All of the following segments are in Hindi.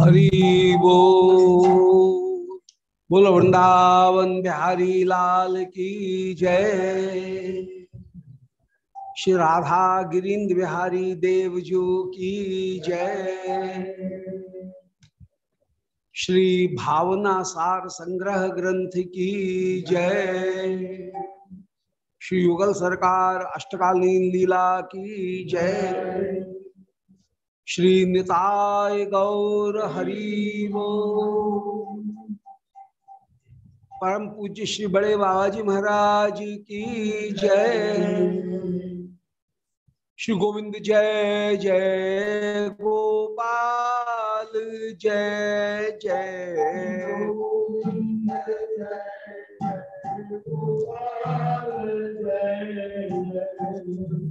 हरि बो बोलो, वृंदावन बिहारी लाल की जय। श्री राधा गिरिंद बिहारी देवजू की जय। श्री भावना सार संग्रह ग्रंथ की जय। श्री युगल सरकार अष्टकालीन लीला की जय। श्री निताय गौर हरिवो परम पूज्य श्री बड़े बाबा जी महाराज की जय। श्री गोविंद जय जय गोपाल, जय जय।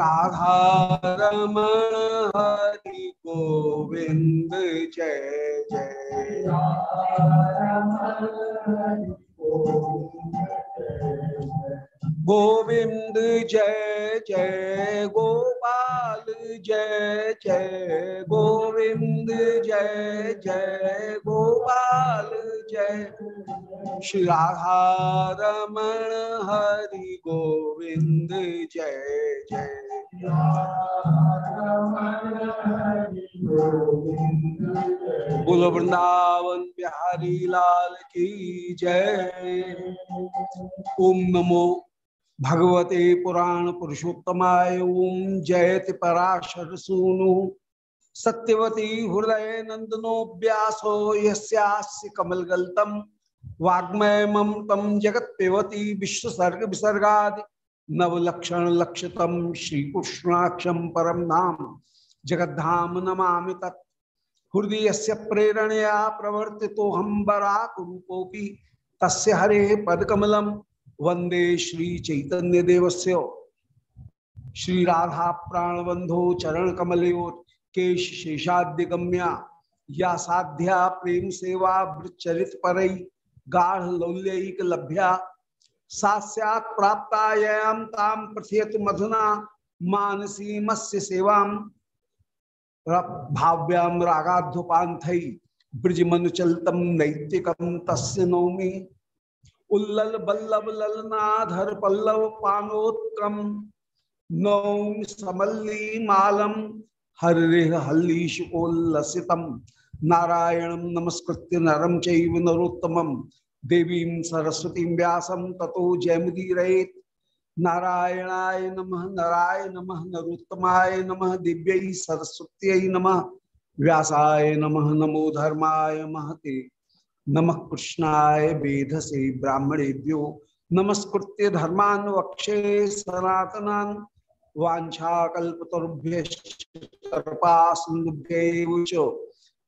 राधा रमण हरि गोविंद जय जय। गोविंद जय जय गोपाल, जय जय गोविंद, जय जय गोपाल, जय। श्री राधा हरि गोविंद जय जय। बोलो वृंदावन बिहारी लाल की जय। ओम नमो भगवते पुराण पुरुषोत्तमाय ओम जयति पराशर सूनु सत्यवती हृदय नंदनो व्यासो यस्यास्य कमलगल्तम वाग्मय मम तम जगत विश्वसर्ग विसर्गा नवलक्षण लक्षतम श्री कृष्णाक्षम परम नाम। जगद्धाम नमामि तत्। हृदय से प्रेरणया प्रवर्ति तो हम बराक रूपोपी तस्य हरे पदकमलम वंदे श्री चैतन्य देवस्य श्री राधा प्राणबंधो चरण कमलो केश शेषाद्य गम्या या साध्या प्रेम सेवा वृचरित परई, गाढ़ लौल्यक लभ्या। साक्षात ताम प्रथियत मधुना, मानसी मत्स्य सेवाम भाव्याम रागाध्युपांथई ब्रज मन चलतम नैतिकम तस्य नौमी। उल्लल बल्लभ ललनाधर पल्लव पानोत्कम, नौम समल्ली मालम हरे हल्लीशोल्लसितम नारायणं नमस्कृत्य नरम चैव नरोत्तमं। देवीं सरस्वतीं व्यासं ततो जयमुदीरयेत्। नारायणाय नमः, नराय नमः, नरोत्तमाय नमः, दिव्यै सरस्वत्यै नमः। व्यासाय नमः, नमो धर्माय महते। नमः कृष्णाय वेधसे ब्राह्मणेभ्यो नमस्कृत्य धर्मान् वक्षे सनातनान् वाछाकुभ्य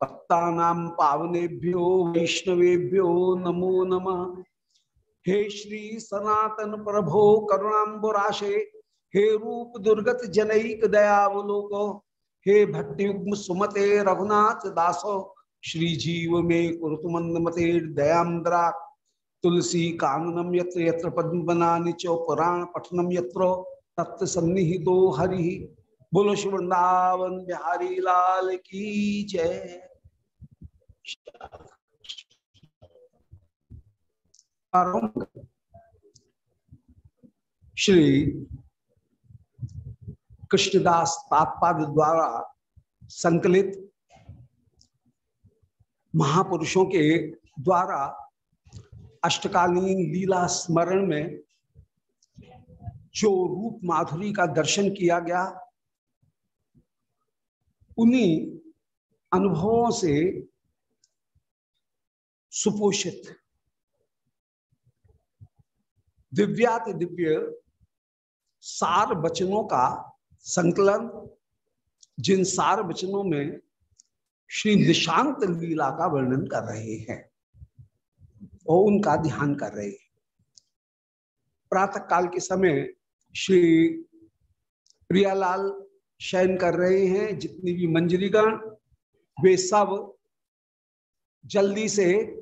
पत्ता पावनेभ्यो वैष्णवेभ्यो नमो नमः। हे श्री सनातन प्रभो करुणाबुराशे हे रूप दुर्गत जनईक दयावलोक, हे भट्टुग्म सुमते रघुनाथ दासो श्री जीव में कुरुतुमंद मते दयांद्रा तुलसी काननम यत्र यत्र पद्म बनानी चौ पुराण पठनम यत्र तत्व सन्निहितो हरि। बोलो वृंदावन बिहारी लाल की जय। श्री कृष्णदास तात्पाद द्वारा संकलित महापुरुषों के द्वारा अष्टकालीन लीला स्मरण में जो रूप माधुरी का दर्शन किया गया, उन्हीं अनुभवों से सुपोषित। दिव्यात दिव्य सार वचनों का संकलन, जिन सार वचनों में श्री निशांत लीला का वर्णन कर रहे हैं और उनका ध्यान कर रहे हैं। प्रातः काल के समय श्री प्रियालाल शयन कर रहे हैं। जितनी भी मंजरीगण वे सब जल्दी से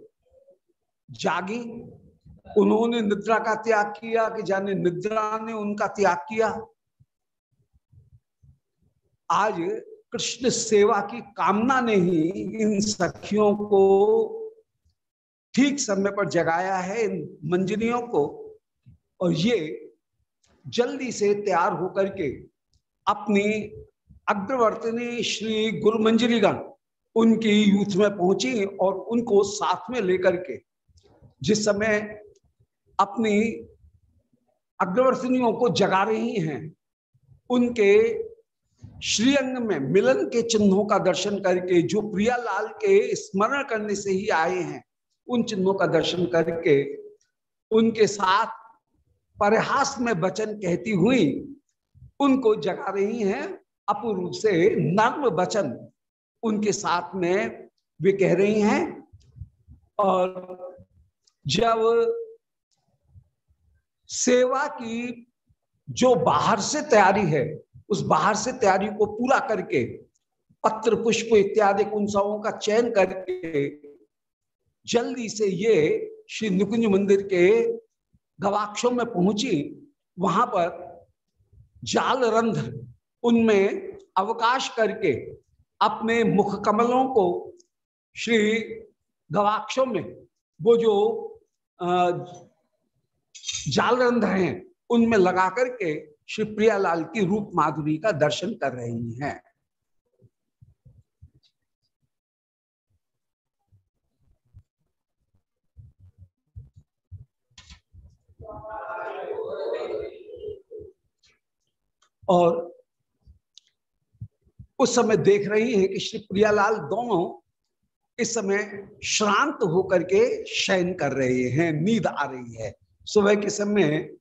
जागी। उन्होंने निद्रा का त्याग किया कि जाने निद्रा ने उनका त्याग किया। आज कृष्ण सेवा की कामना ने ही इन सखियों को ठीक समय पर जगाया है, इन मंजरियों को। और ये जल्दी से तैयार होकर के अपनी अग्रवर्तनी श्री गुरु मंजरीगण उनकी यूथ में पहुँची और उनको साथ में लेकर के जिस समय अपनी अग्रवर्तनियों को जगा रही हैं, उनके श्रीअंग में मिलन के चिन्हों का दर्शन करके, जो प्रियालाल के स्मरण करने से ही आए हैं, उन चिन्हों का दर्शन करके उनके साथ परिहास में वचन कहती हुई उनको जगा रही हैं। अपूर्व से नर्म वचन उनके साथ में वे कह रही हैं। और जब सेवा की जो बाहर से तैयारी है उस बाहर से तैयारी को पूरा करके, पत्र, पुष्प इत्यादि कुंसाओं का चयन करके, जल्दी से ये श्री निकुंज मंदिर के गवाक्षों में पहुँची। वहाँ पर जाल रंध्र उनमें अवकाश करके अपने मुख कमलों को श्री गवाक्षों में, वो जो जाल रंध्र हैं, उनमें लगा करके श्री प्रियालाल की रूप माधुरी का दर्शन कर रही हैं। और उस समय देख रही है कि श्री प्रियालाल दोनों इस समय श्रांत होकर के शयन कर रहे हैं, नींद आ रही है। सुबह के समय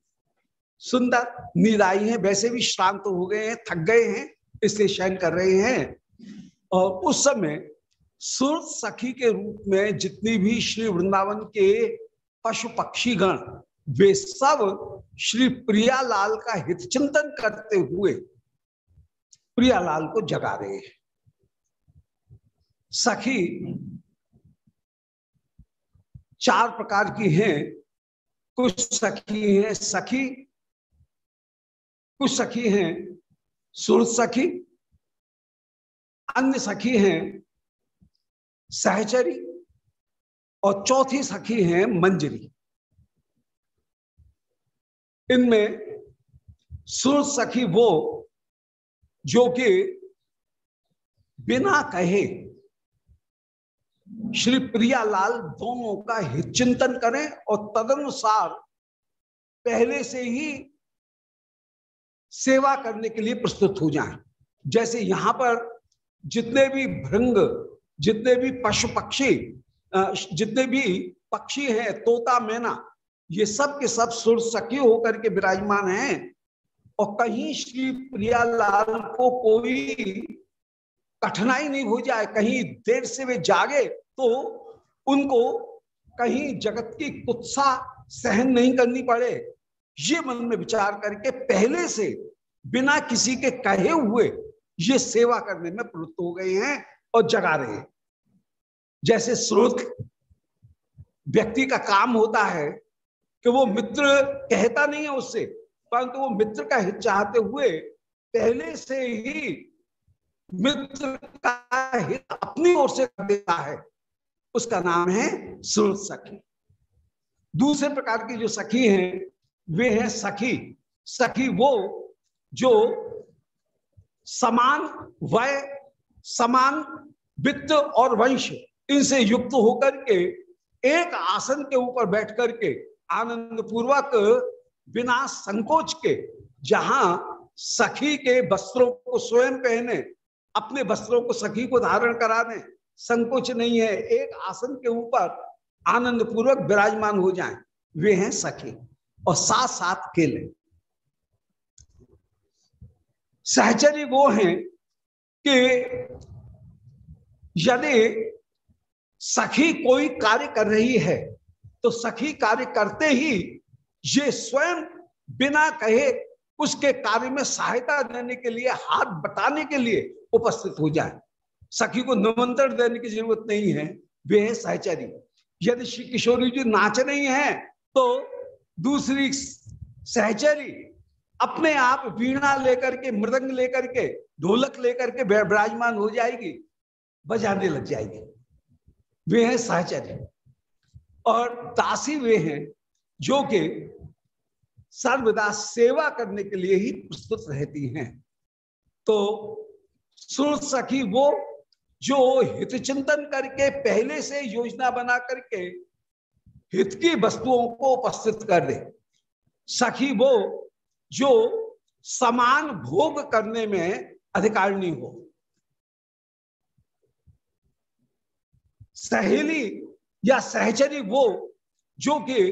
सुंदर नींद आई है, वैसे भी श्रांत हो गए हैं, थक गए हैं, इसलिए शयन कर रहे हैं। और उस समय सुर सखी के रूप में जितनी भी श्री वृंदावन के पशु पक्षी गण वे सब श्री प्रियालाल का हित चिंतन करते हुए प्रियालाल को जगा रहे हैं। सखी चार प्रकार की हैं, कुछ सखी हैं, सखी कुछ सखी हैं सुर सखी, अन्य सखी हैं, सहचरी, और चौथी सखी हैं मंजरी। इनमें सुर सखी वो जो कि बिना कहे श्री प्रियालाल दोनों का हित चिंतन करें और तदनुसार पहले से ही सेवा करने के लिए प्रस्तुत हो जाएँ। जैसे यहाँ पर जितने भी भृंग, जितने भी पशु पक्षी जितने भी पक्षी हैं, तोता, मैना, ये सब के सब सुर सखी होकर के विराजमान हैं। और कहीं श्री प्रियालाल को कोई कठिनाई नहीं हो जाए, कहीं देर से वे जागे तो उनको कहीं जगत की कुत्सा सहन नहीं करनी पड़े। ये मन में विचार करके पहले से बिना किसी के कहे हुए ये सेवा करने में प्रवृत्त हो गए हैं और जगा रहे हैं। जैसे स्रोत व्यक्ति का काम होता है कि वो मित्र कहता नहीं है उससे, परंतु वो मित्र का हित चाहते हुए पहले से ही मित्र का हित अपनी ओर से कर देता है। उसका नाम है स्रोत सखी। दूसरे प्रकार की जो सखी हैं, वे हैं सखी। सखी वो जो समान वय, समान वित्त और वंश, इनसे युक्त होकर के, एक आसन के ऊपर बैठ करके आनंद पूर्वक बिना संकोच के, जहाँ सखी के वस्त्रों को स्वयं पहने, अपने वस्त्रों को सखी को धारण कराने, संकोच नहीं है। एक आसन के ऊपर आनंद पूर्वक विराजमान हो जाएँ। वे हैं सखी और साथ साथ खेले। सहचरी वो हैं कि यदि सखी कोई कार्य कर रही है तो सखी कार्य करते ही ये स्वयं बिना कहे उसके कार्य में सहायता देने के लिए, हाथ बटाने के लिए उपस्थित हो जाए। सखी को निमंत्रण देने की ज़रूरत नहीं है, वे है सहचरी। यदि श्री किशोरी जी नाच रही हैं तो दूसरी सहचरी अपने आप वीणा लेकर के, मृदंग लेकर के, ढोलक लेकर के विराजमान हो जाएगी, बजाने लग जाएगी। वे हैं सहचर्य। और दासी वे हैं जो कि सर्वदा सेवा करने के लिए ही प्रस्तुत रहती हैं। तो सुर सखी वो जो हित चिंतन करके, पहले से योजना बना करके हित की वस्तुओं को उपस्थित कर दे। सखी वो जो समान भोग करने में अधिकारिणी हो। सहेली या सहचरी वो, जो कि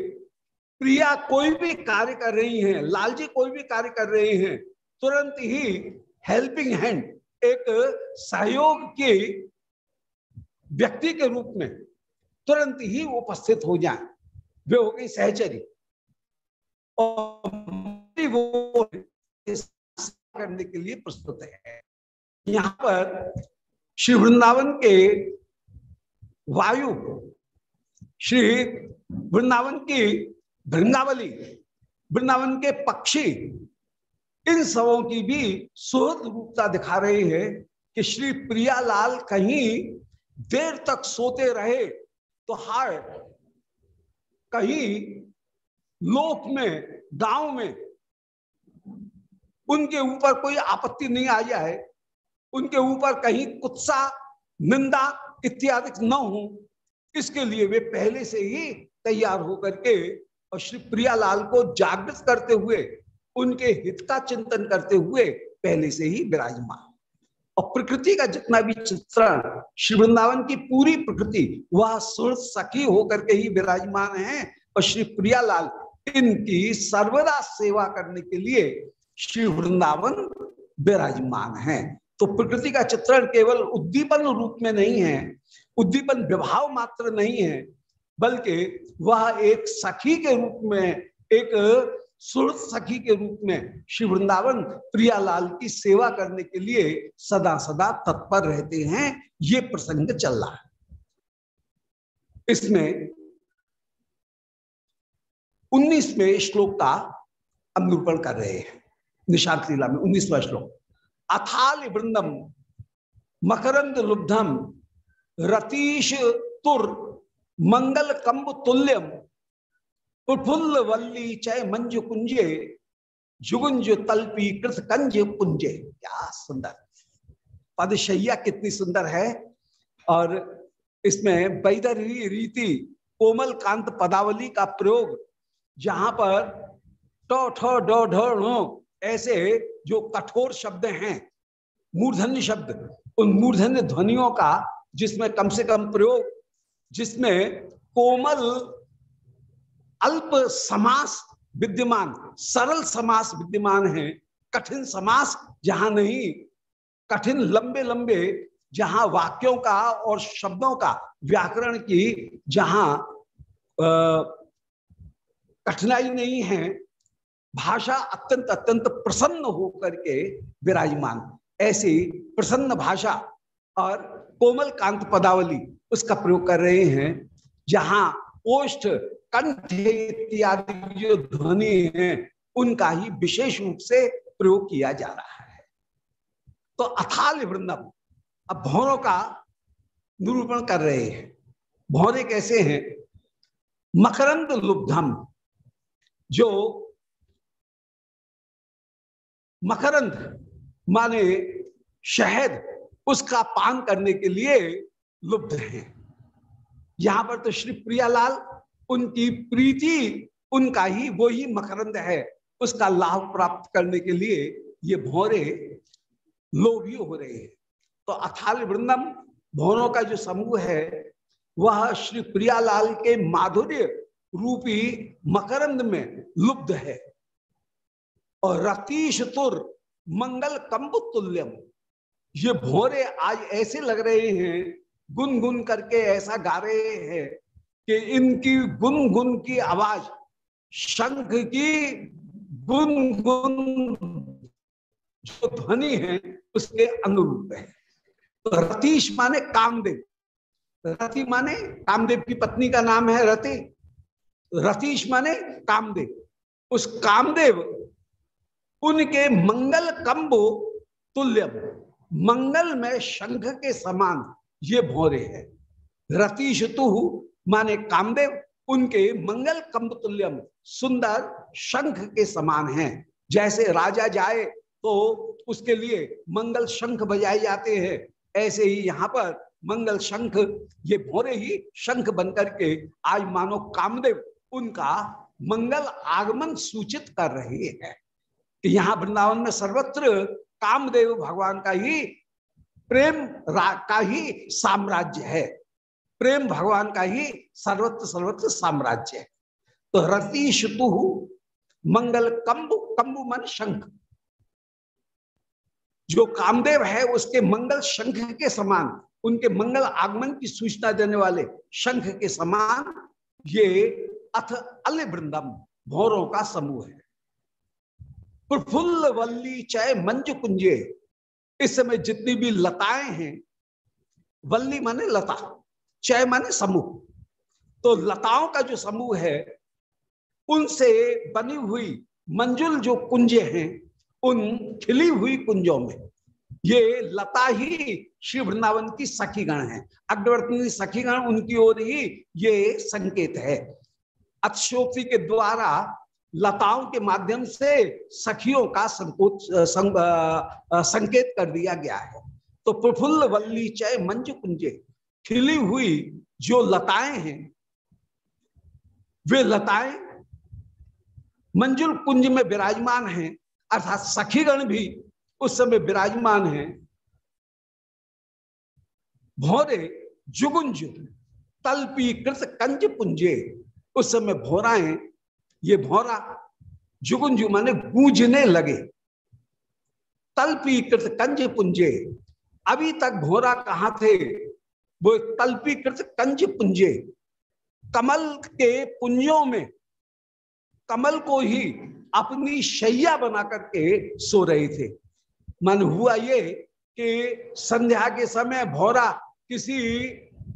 प्रिया कोई भी कार्य कर रही हैं, लालजी कोई भी कार्य कर रहे हैं, तुरंत ही हेल्पिंग हैंड, एक सहयोग के व्यक्ति के रूप में तुरंत ही उपस्थित हो जाए। वे हो गई सहचरी। और वो करने के लिए प्रस्तुत है। यहाँ पर श्री वृंदावन के वायु, श्री वृंदावन की वृंदावली, वृंदावन के पक्षी, इन सबों की भी सुहृद रूपता दिखा रहे हैं कि श्री प्रियालाल कहीं देर तक सोते रहे तो हार कहीं लोक में, गाँव में उनके ऊपर कोई आपत्ति नहीं आ जाए उनके ऊपर कहीं कुत्सा, निंदा इत्यादि न हो। इसके लिए वे पहले से ही तैयार होकर के और श्री प्रियालाल को जागृत करते हुए, उनके हित का चिंतन करते हुए पहले से ही विराजमान। और प्रकृति का जितना भी चित्रण, श्री वृंदावन की पूरी प्रकृति, वह सुर सखी होकर के ही विराजमान है। और श्री प्रियालाल इनकी सर्वदा सेवा करने के लिए श्री वृंदावन विराजमान है। तो प्रकृति का चित्रण केवल उद्दीपन रूप में नहीं है, उद्दीपन विभाव मात्र नहीं है, बल्कि वह एक सखी के रूप में, एक सुरत सखी के रूप में श्री वृंदावन प्रियालाल की सेवा करने के लिए सदा सदा तत्पर रहते हैं, ये प्रसंग चल रहा है। इसमें उन्नीसवें श्लोक का अनुरूपण कर रहे हैं। निशांत लीला में उन्नीसवा श्लोक अथाल वृंदम, मकरंद लुब्धम, रतीश तुर, मंगल कंब तुल्यम प्रफुल्ल वल्ली चय मंजु कुंजे, जुगुंज तल्पी कृत कंज कुंजे। क्या सुंदर। पदशैया कितनी सुंदर है। और इसमें बैदरी रीति कोमल कांत पदावली का प्रयोग, जहाँ पर टो ठो डो ढो ऐसे जो कठोर शब्द हैं, मूर्धन्य शब्द, उन मूर्धन्य ध्वनियों का जिसमें कम से कम प्रयोग, जिसमें कोमल, अल्प समास विद्यमान, सरल समास विद्यमान है, कठिन समास जहाँ नहीं, कठिन लंबे लंबे जहाँ वाक्यों का और शब्दों का व्याकरण की जहाँ कठिनाई नहीं है भाषा अत्यंत अत्यंत प्रसन्न होकर के विराजमान। ऐसी प्रसन्न भाषा और कोमल कांत पदावली उसका प्रयोग कर रहे हैं, जहाँ ओष्ठ, कंठ इत्यादि जो ध्वनि है, उनका ही विशेष रूप से प्रयोग किया जा रहा है। तो अथाल वृंदम, अब भौरों का निरूपण कर रहे हैं। भौरे कैसे हैं? मकरंद लुब्धम, जो मकरंद माने शहद, उसका पान करने के लिए लुब्ध हैं। यहाँ पर तो श्री प्रियालाल, उनकी प्रीति, उनका ही, वो ही मकरंद है। उसका लाभ प्राप्त करने के लिए ये भौरे लोभी हो रहे हैं। तो अथाल वृंदम, भौरों का जो समूह है, वह श्री प्रियालाल के माधुर्य रूपी मकरंद में लुब्ध है। और रतीश तुर, मंगल कंब तुल्यम ये भोरे आज ऐसे लग रहे हैं गुन गुन करके ऐसा गा रहे हैं कि इनकी गुन गुन की आवाज़, शंख की गुन गुन जो ध्वनि है, उसके अनुरूप है। तो रतीश माने कामदेव। रति माने कामदेव की पत्नी का नाम है रति। रतीश माने कामदेव। उस कामदेव उनके मंगल कंबो तुल्यम, मंगल में शंख के समान ये भोरे है। रतीश तु माने कामदेव उनके मंगल कंब तुल्यम, सुंदर शंख के समान हैं। जैसे राजा जाए तो उसके लिए मंगल शंख बजाए जाते हैं। ऐसे ही यहाँ पर मंगल शंख, ये भोरे ही शंख बनकर के आज मानो कामदेव उनका मंगल आगमन सूचित कर रहे हैं। यहाँ वृंदावन में सर्वत्र कामदेव भगवान का ही प्रेम का ही साम्राज्य है। प्रेम भगवान का ही सर्वत्र सर्वत्र साम्राज्य है। तो रति शुतु मंगल कंबु कंबु मन शंख। जो कामदेव है, उसके मंगल शंख के समान, उनके मंगल आगमन की सूचना देने वाले शंख के समान ये अथ अल वृंदम भौरों का समूह है। प्रफुल्ल वल्ली चय मंज कुंजे, इस समय जितनी भी लताएँ हैं, वल्ली माने लता चय माने समूह। तो लताओं का जो समूह है, उनसे बनी हुई मंजुल जो कुंजे हैं, उन खिली हुई कुंजों में, ये लता ही श्री वृंदावन की सखीगण है। अग्रवर्तनी सखीगण, उनकी ओर ही ये संकेत है। अक्षोक्ति के द्वारा लताओं के माध्यम से सखियों का संकोच सं, संकेत कर दिया गया है। तो प्रफुल्ल वल्ली चय मंज कुंजे खिली हुई जो लताएँ हैं वे लताएँ मंजुल कुंज में विराजमान हैं अर्थात सखीगण भी उस समय विराजमान है। भोरे जुगुंज तलपी कृत कंज पुंजे उस समय भोराएँ ये भोरा जुगुंजु माने गूंजने लगे। तलपी कृत कंज पुंजे। अभी तक भोरा कहा थे? वो तलपी कृत कंज पुंजे। कमल के पुंजों में कमल को ही अपनी शैया बना करके सो रहे थे। मन हुआ ये कि संध्या के समय भौरा किसी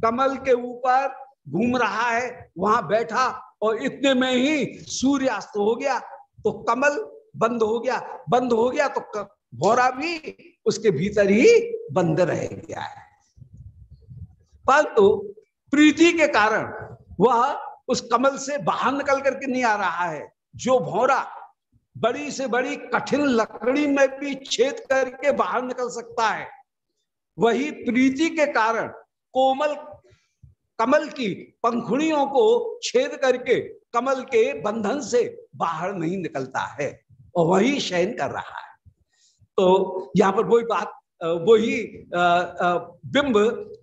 कमल के ऊपर घूम रहा है, वहाँ बैठा और इतने में ही सूर्यास्त हो गया तो कमल बंद हो गया, बंद हो गया तो भौरा भी उसके भीतर ही बंद रह गया है। परंतु तो प्रीति के कारण वह उस कमल से बाहर निकल करके नहीं आ रहा है, जो भौरा बड़ी से बड़ी कठिन लकड़ी में भी छेद करके बाहर निकल सकता है। वही प्रीति के कारण कोमल कमल की पंखुड़ियों को छेद करके कमल के बंधन से बाहर नहीं निकलता है, और वही शयन कर रहा है। तो यहाँ पर वही बात वही बिंब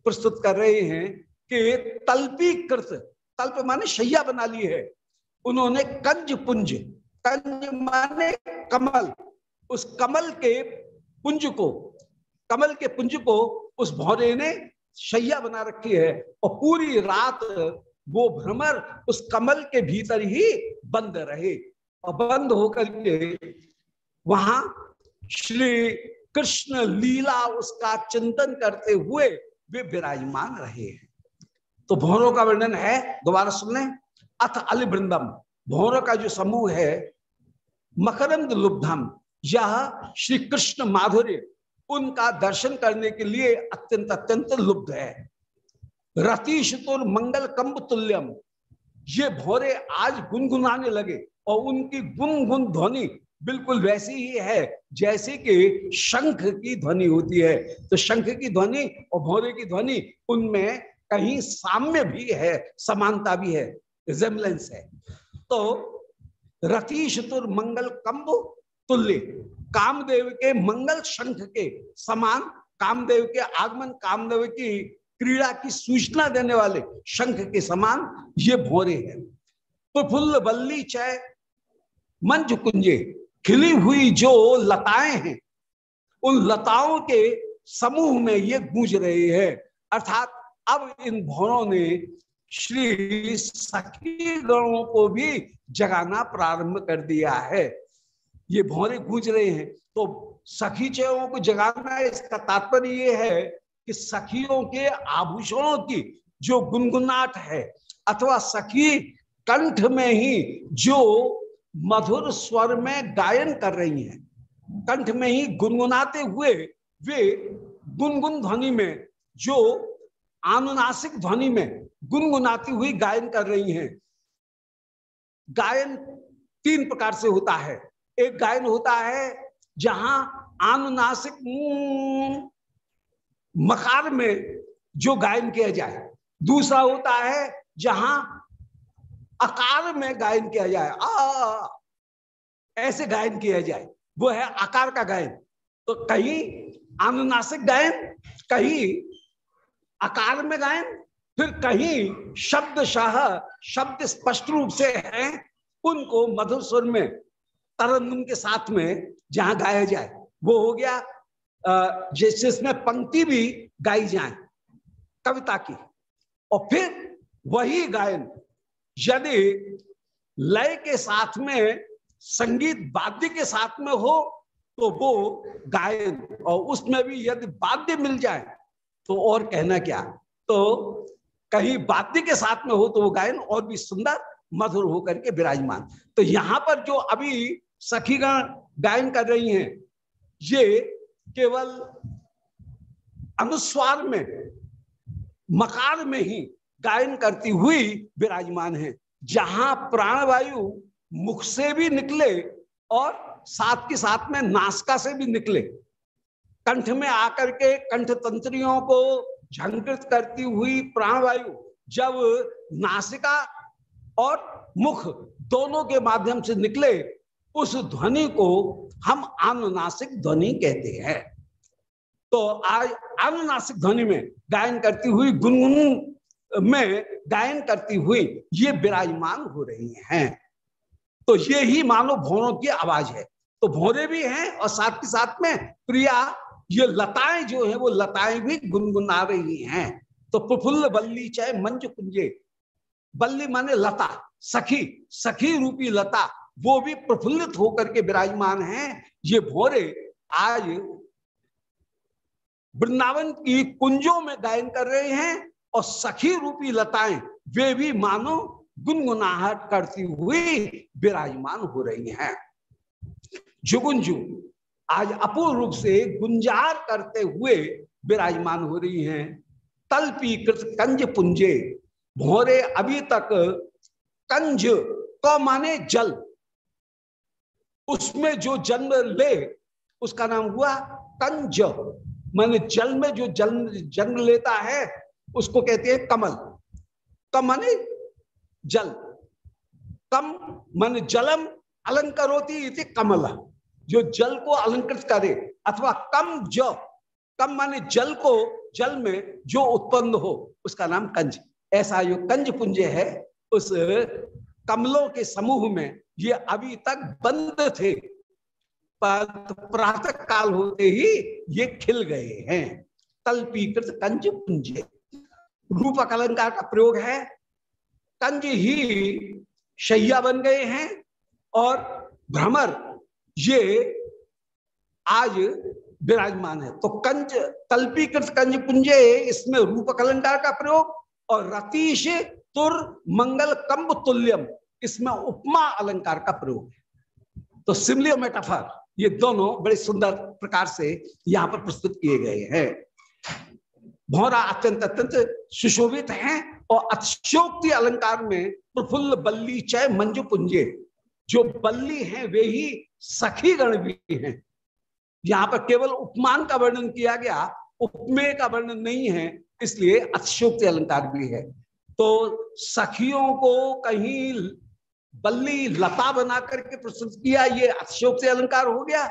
प्रस्तुत कर रहे हैं कि तल्पी कृत तल्प माने शैया बना ली है। उन्होंने कंज पुंज, कंज माने कमल, उस कमल के पुंज को, कमल के पुंज को उस भौरे ने शैया बना रखी है और पूरी रात वो भ्रमर उस कमल के भीतर ही बंद रहे। और बंद होकर के वहाँ श्री कृष्ण लीला उसका चिंतन करते हुए वे विराजमान रहे हैं। तो भौरों का वर्णन है, दोबारा सुन लें। अथ अल वृंदम भौरों का जो समूह है, मकरंद लुब्धम, यह श्री कृष्ण माधुर्य उनका दर्शन करने के लिए अत्यंत अत्यंत लुब्ध है। रतीशतुर मंगल कंब तुल्यम ये भोरे आज गुनगुनाने लगे और उनकी गुनगुन ध्वनि बिल्कुल वैसी ही है जैसे कि शंख की ध्वनि होती है। तो शंख की ध्वनि और भोरे की ध्वनि उनमें कहीं साम्य भी है, समानता भी है रिजेम्बलेंस है। तो रतीश तुर मंगल कंब तुल्य कामदेव के मंगल शंख के समान कामदेव के आगमन, कामदेव की क्रीड़ा की सूचना देने वाले शंख के समान ये भोरे हैं। प्रफुल्ल बल्ली चय, मंज कुंजे, खिली हुई जो लताएँ हैं, उन लताओं के समूह में ये गूंज रहे हैं। अर्थात अब इन भौरों ने श्री सखी गणों को भी जगाना प्रारंभ कर दिया है। ये भौरे गूंज रहे हैं। तो सखी चयों को जगाना इसका तात्पर्य ये है कि सखियों के आभूषणों की जो गुनगुनाट है, अथवा सखी कंठ में ही जो मधुर स्वर में गायन कर रही हैं, कंठ में ही गुनगुनाते हुए वे गुनगुन ध्वनि में, जो आनुनासिक ध्वनि में गुनगुनाती हुई गायन कर रही हैं। गायन तीन प्रकार से होता है। एक गायन होता है जहाँ आनुनासिक मकार में जो गायन किया जाए। दूसरा होता है जहाँ आकार में गायन किया जाए। आ, ऐसे गायन किया जाए। वो है आकार का गायन। तो कहीं अनुनासिक गायन, कहीं आकार में गायन, फिर कहीं शब्द शाह शब्द स्पष्ट रूप से हैं, उनको मधुर स्वर में तरन्नुम के साथ में जहाँ गाया जाए, वो हो गया जिसमें पंक्ति भी गाई जाए, कविता की। और फिर वही गायन, यदि लय के साथ में, संगीत वाद्य के साथ में हो तो वो गायन। और उसमें भी यदि वाद्य मिल जाए तो और कहना क्या? तो कहीं वाद्य के साथ में हो तो वो गायन और भी सुंदर, मधुर होकर के विराजमान। तो यहाँ पर जो अभी सखीगण गायन कर रही हैं। ये केवल अनुस्वार में, मकार में ही गायन करती हुई विराजमान है। जहाँ प्राणवायु मुख से भी निकले और साथ के साथ में नासका से भी निकले, कंठ में आकर के कंठ तंत्रियों को झंकृत करती हुई प्राणवायु, जब नासिका और मुख दोनों के माध्यम से निकले उस ध्वनि को हम अनुनासिक ध्वनि कहते हैं। तो आज अनुनासिक ध्वनि में गायन करती हुई गुनगुन में गायन करती हुई ये विराजमान हो रही हैं। तो ये ही मानो भौरों की आवाज़ है। तो भोरे भी हैं और साथ के साथ में प्रिया, ये लताएँ जो है, वो लताएँ भी गुनगुना रही हैं। तो प्रफुल्ल बल्ली चाहे मंज कुंजे, बल्ली माने लता, सखी सखी रूपी लता वो भी प्रफुल्लित होकर के विराजमान हैं। ये भोरे आज वृंदावन की कुंजों में गायन कर रहे हैं और सखी रूपी लताएँ, वे भी मानो गुनगुनाहट करती हुई विराजमान हो रही हैं। जुगुंजु, आज अपूर्ण रूप से गुंजार करते हुए विराजमान हो रही हैं। तलपी कृत कंज पुंजे, भोरे अभी तक कंज तो माने जल। उसमें जो जन्म ले, उसका नाम हुआ कंज माने जल में जो जन्म जन्म लेता है, उसको कहते हैं कमल। कम माने जल। कम मन जलम अलंकरोती इति कमल। जो जल को अलंकृत करे, अथवा कम ज। कम माने जल को, जल में जो उत्पन्न हो, उसका नाम कंज। ऐसा जो कंज पुंज है, उस कमलों के समूह में ये अभी तक बंद थे। पर प्रातः काल होते ही ये खिल गए हैं। तलपीकृत कंज पुंजे रूपक अलंकार का प्रयोग है। कंज ही शैया बन गए हैं और भ्रमर ये आज विराजमान है। तो कंज तल्पीकृत कंज पुंजे इसमें रूपक अलंकार का प्रयोग और रतीश तुर मंगल कंब तुल्यम इसमें उपमा अलंकार का प्रयोग है। तो सिमलियो मेटाफर, ये दोनों बड़े सुंदर प्रकार से यहाँ पर प्रस्तुत किए गए हैं। भौरा अत्यंत अत्यंत सुशोभित हैं और अतिशोक्ति अलंकार में प्रफुल्ल बल्ली चय मंजु पुंजे, जो बल्ली हैं, वे ही सखी गण भी हैं। यहाँ पर केवल उपमान का वर्णन किया गया, उपमेय का वर्णन नहीं है, इसलिए अतिशोक्ति अलंकार भी है। तो सखियों को कहीं बल्ली लता बना करके प्रस्तुत किया, ये अशोक से अलंकार हो गया।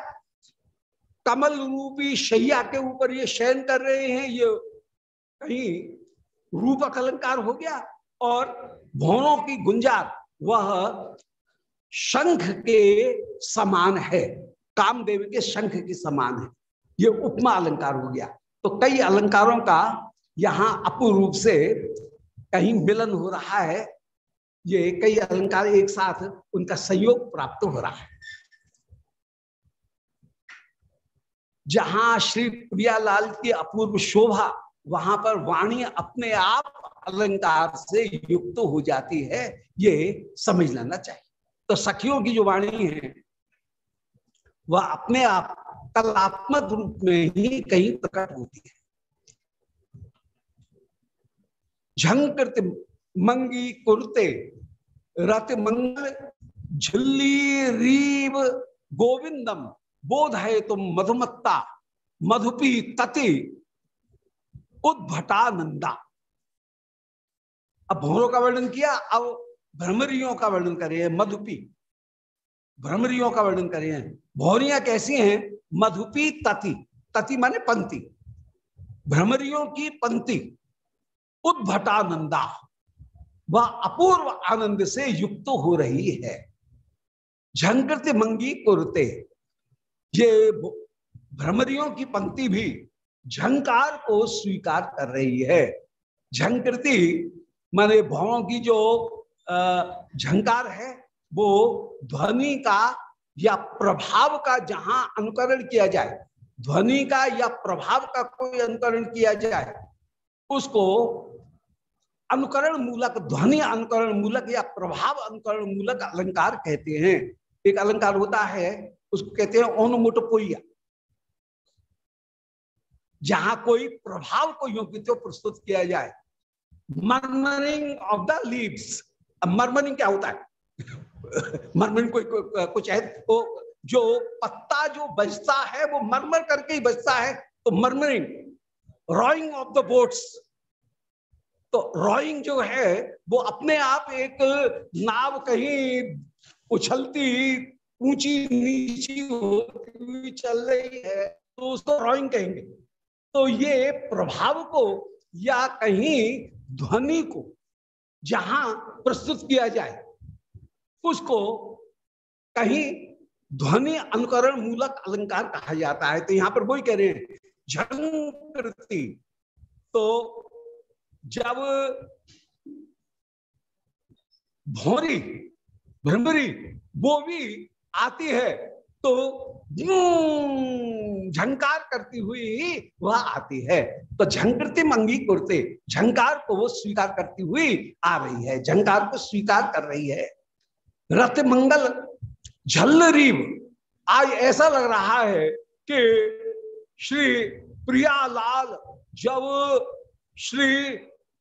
कमल रूपी शैया के ऊपर ये शयन कर रहे हैं, ये कहीं रूपक अलंकार हो गया। और भौरों की गुंजार, वह शंख के समान है, कामदेव के शंख के समान है। ये उपमा अलंकार हो गया। तो कई अलंकारों का यहाँ अपूर्व से कहीं मिलन हो रहा है। ये कई अलंकार एक साथ उनका संयोग प्राप्त हो रहा है। जहाँ श्री प्रियालाल की अपूर्व शोभा, वहाँ पर वाणी अपने आप अलंकार से युक्त हो जाती है, ये समझ लेना चाहिए। तो सखियों की जो वाणी है, वह अपने आप कलात्मक रूप में ही कहीं प्रकट होती है। झंकृत मंगी कुर्ते, रत मंगल, झिल्ली रीब गोविंदम, बोध है तुम मधुमत्ता, मधुपी तति, उद्भटानंदा। अब भोरों का वर्णन किया, अब भ्रमरियों का वर्णन करे, मधुपी। भ्रमरियों का वर्णन करे। भौरियाँ कैसी हैं? मधुपी तति तति माने पंक्ति भ्रमरियों की पंक्ति उद्भटानंदा। वह अपूर्व आनंद से युक्त हो रही है। झंकृत मंगी कुरते। ये भ्रमरियों की पंक्ति भी झंकार को स्वीकार कर रही है। झंकृति माने भावों की जो झंकार है, वो ध्वनि का या प्रभाव का जहाँ अनुकरण किया जाए, ध्वनि का या प्रभाव का कोई अनुकरण किया जाए, उसको अनुकरण मूलक, ध्वनि अनुकरण मूलक या प्रभाव अनुकरण मूलक अलंकार कहते हैं। एक अलंकार होता है, उसको कहते हैं ओनमोटोपोइया जहाँ कोई प्रभाव को योग्य प्रस्तुत किया जाए। Murmuring of the leaves murmuring क्या होता है? मर्मरिंग कोई कुछ है तो जो पत्ता जो बजता है, वो मरमर करके ही बजता है। तो murmuring rowing of the boats तो रॉइंग जो है, वो अपने आप एक नाव कहीं उछलती ऊँची नीची होती हुई चल रही है तो उसको रॉइंग कहेंगे। तो ये प्रभाव को या कहीं ध्वनि को जहाँ प्रस्तुत किया जाए, उसको कहीं ध्वनि अनुकरण मूलक अलंकार कहा जाता है। तो यहाँ पर वही कह रहे हैं झंकृति तो जब भौरी, भ्रमरी वो भी आती है तो झंकार करती हुई वह आती है। तो झंकृति मंगी कुर्ते, झंकार को वो स्वीकार करती हुई आ रही है, झंकार को स्वीकार कर रही है। रथ मंगल झल्लरीब आज ऐसा लग रहा है कि श्री प्रियालाल जब श्री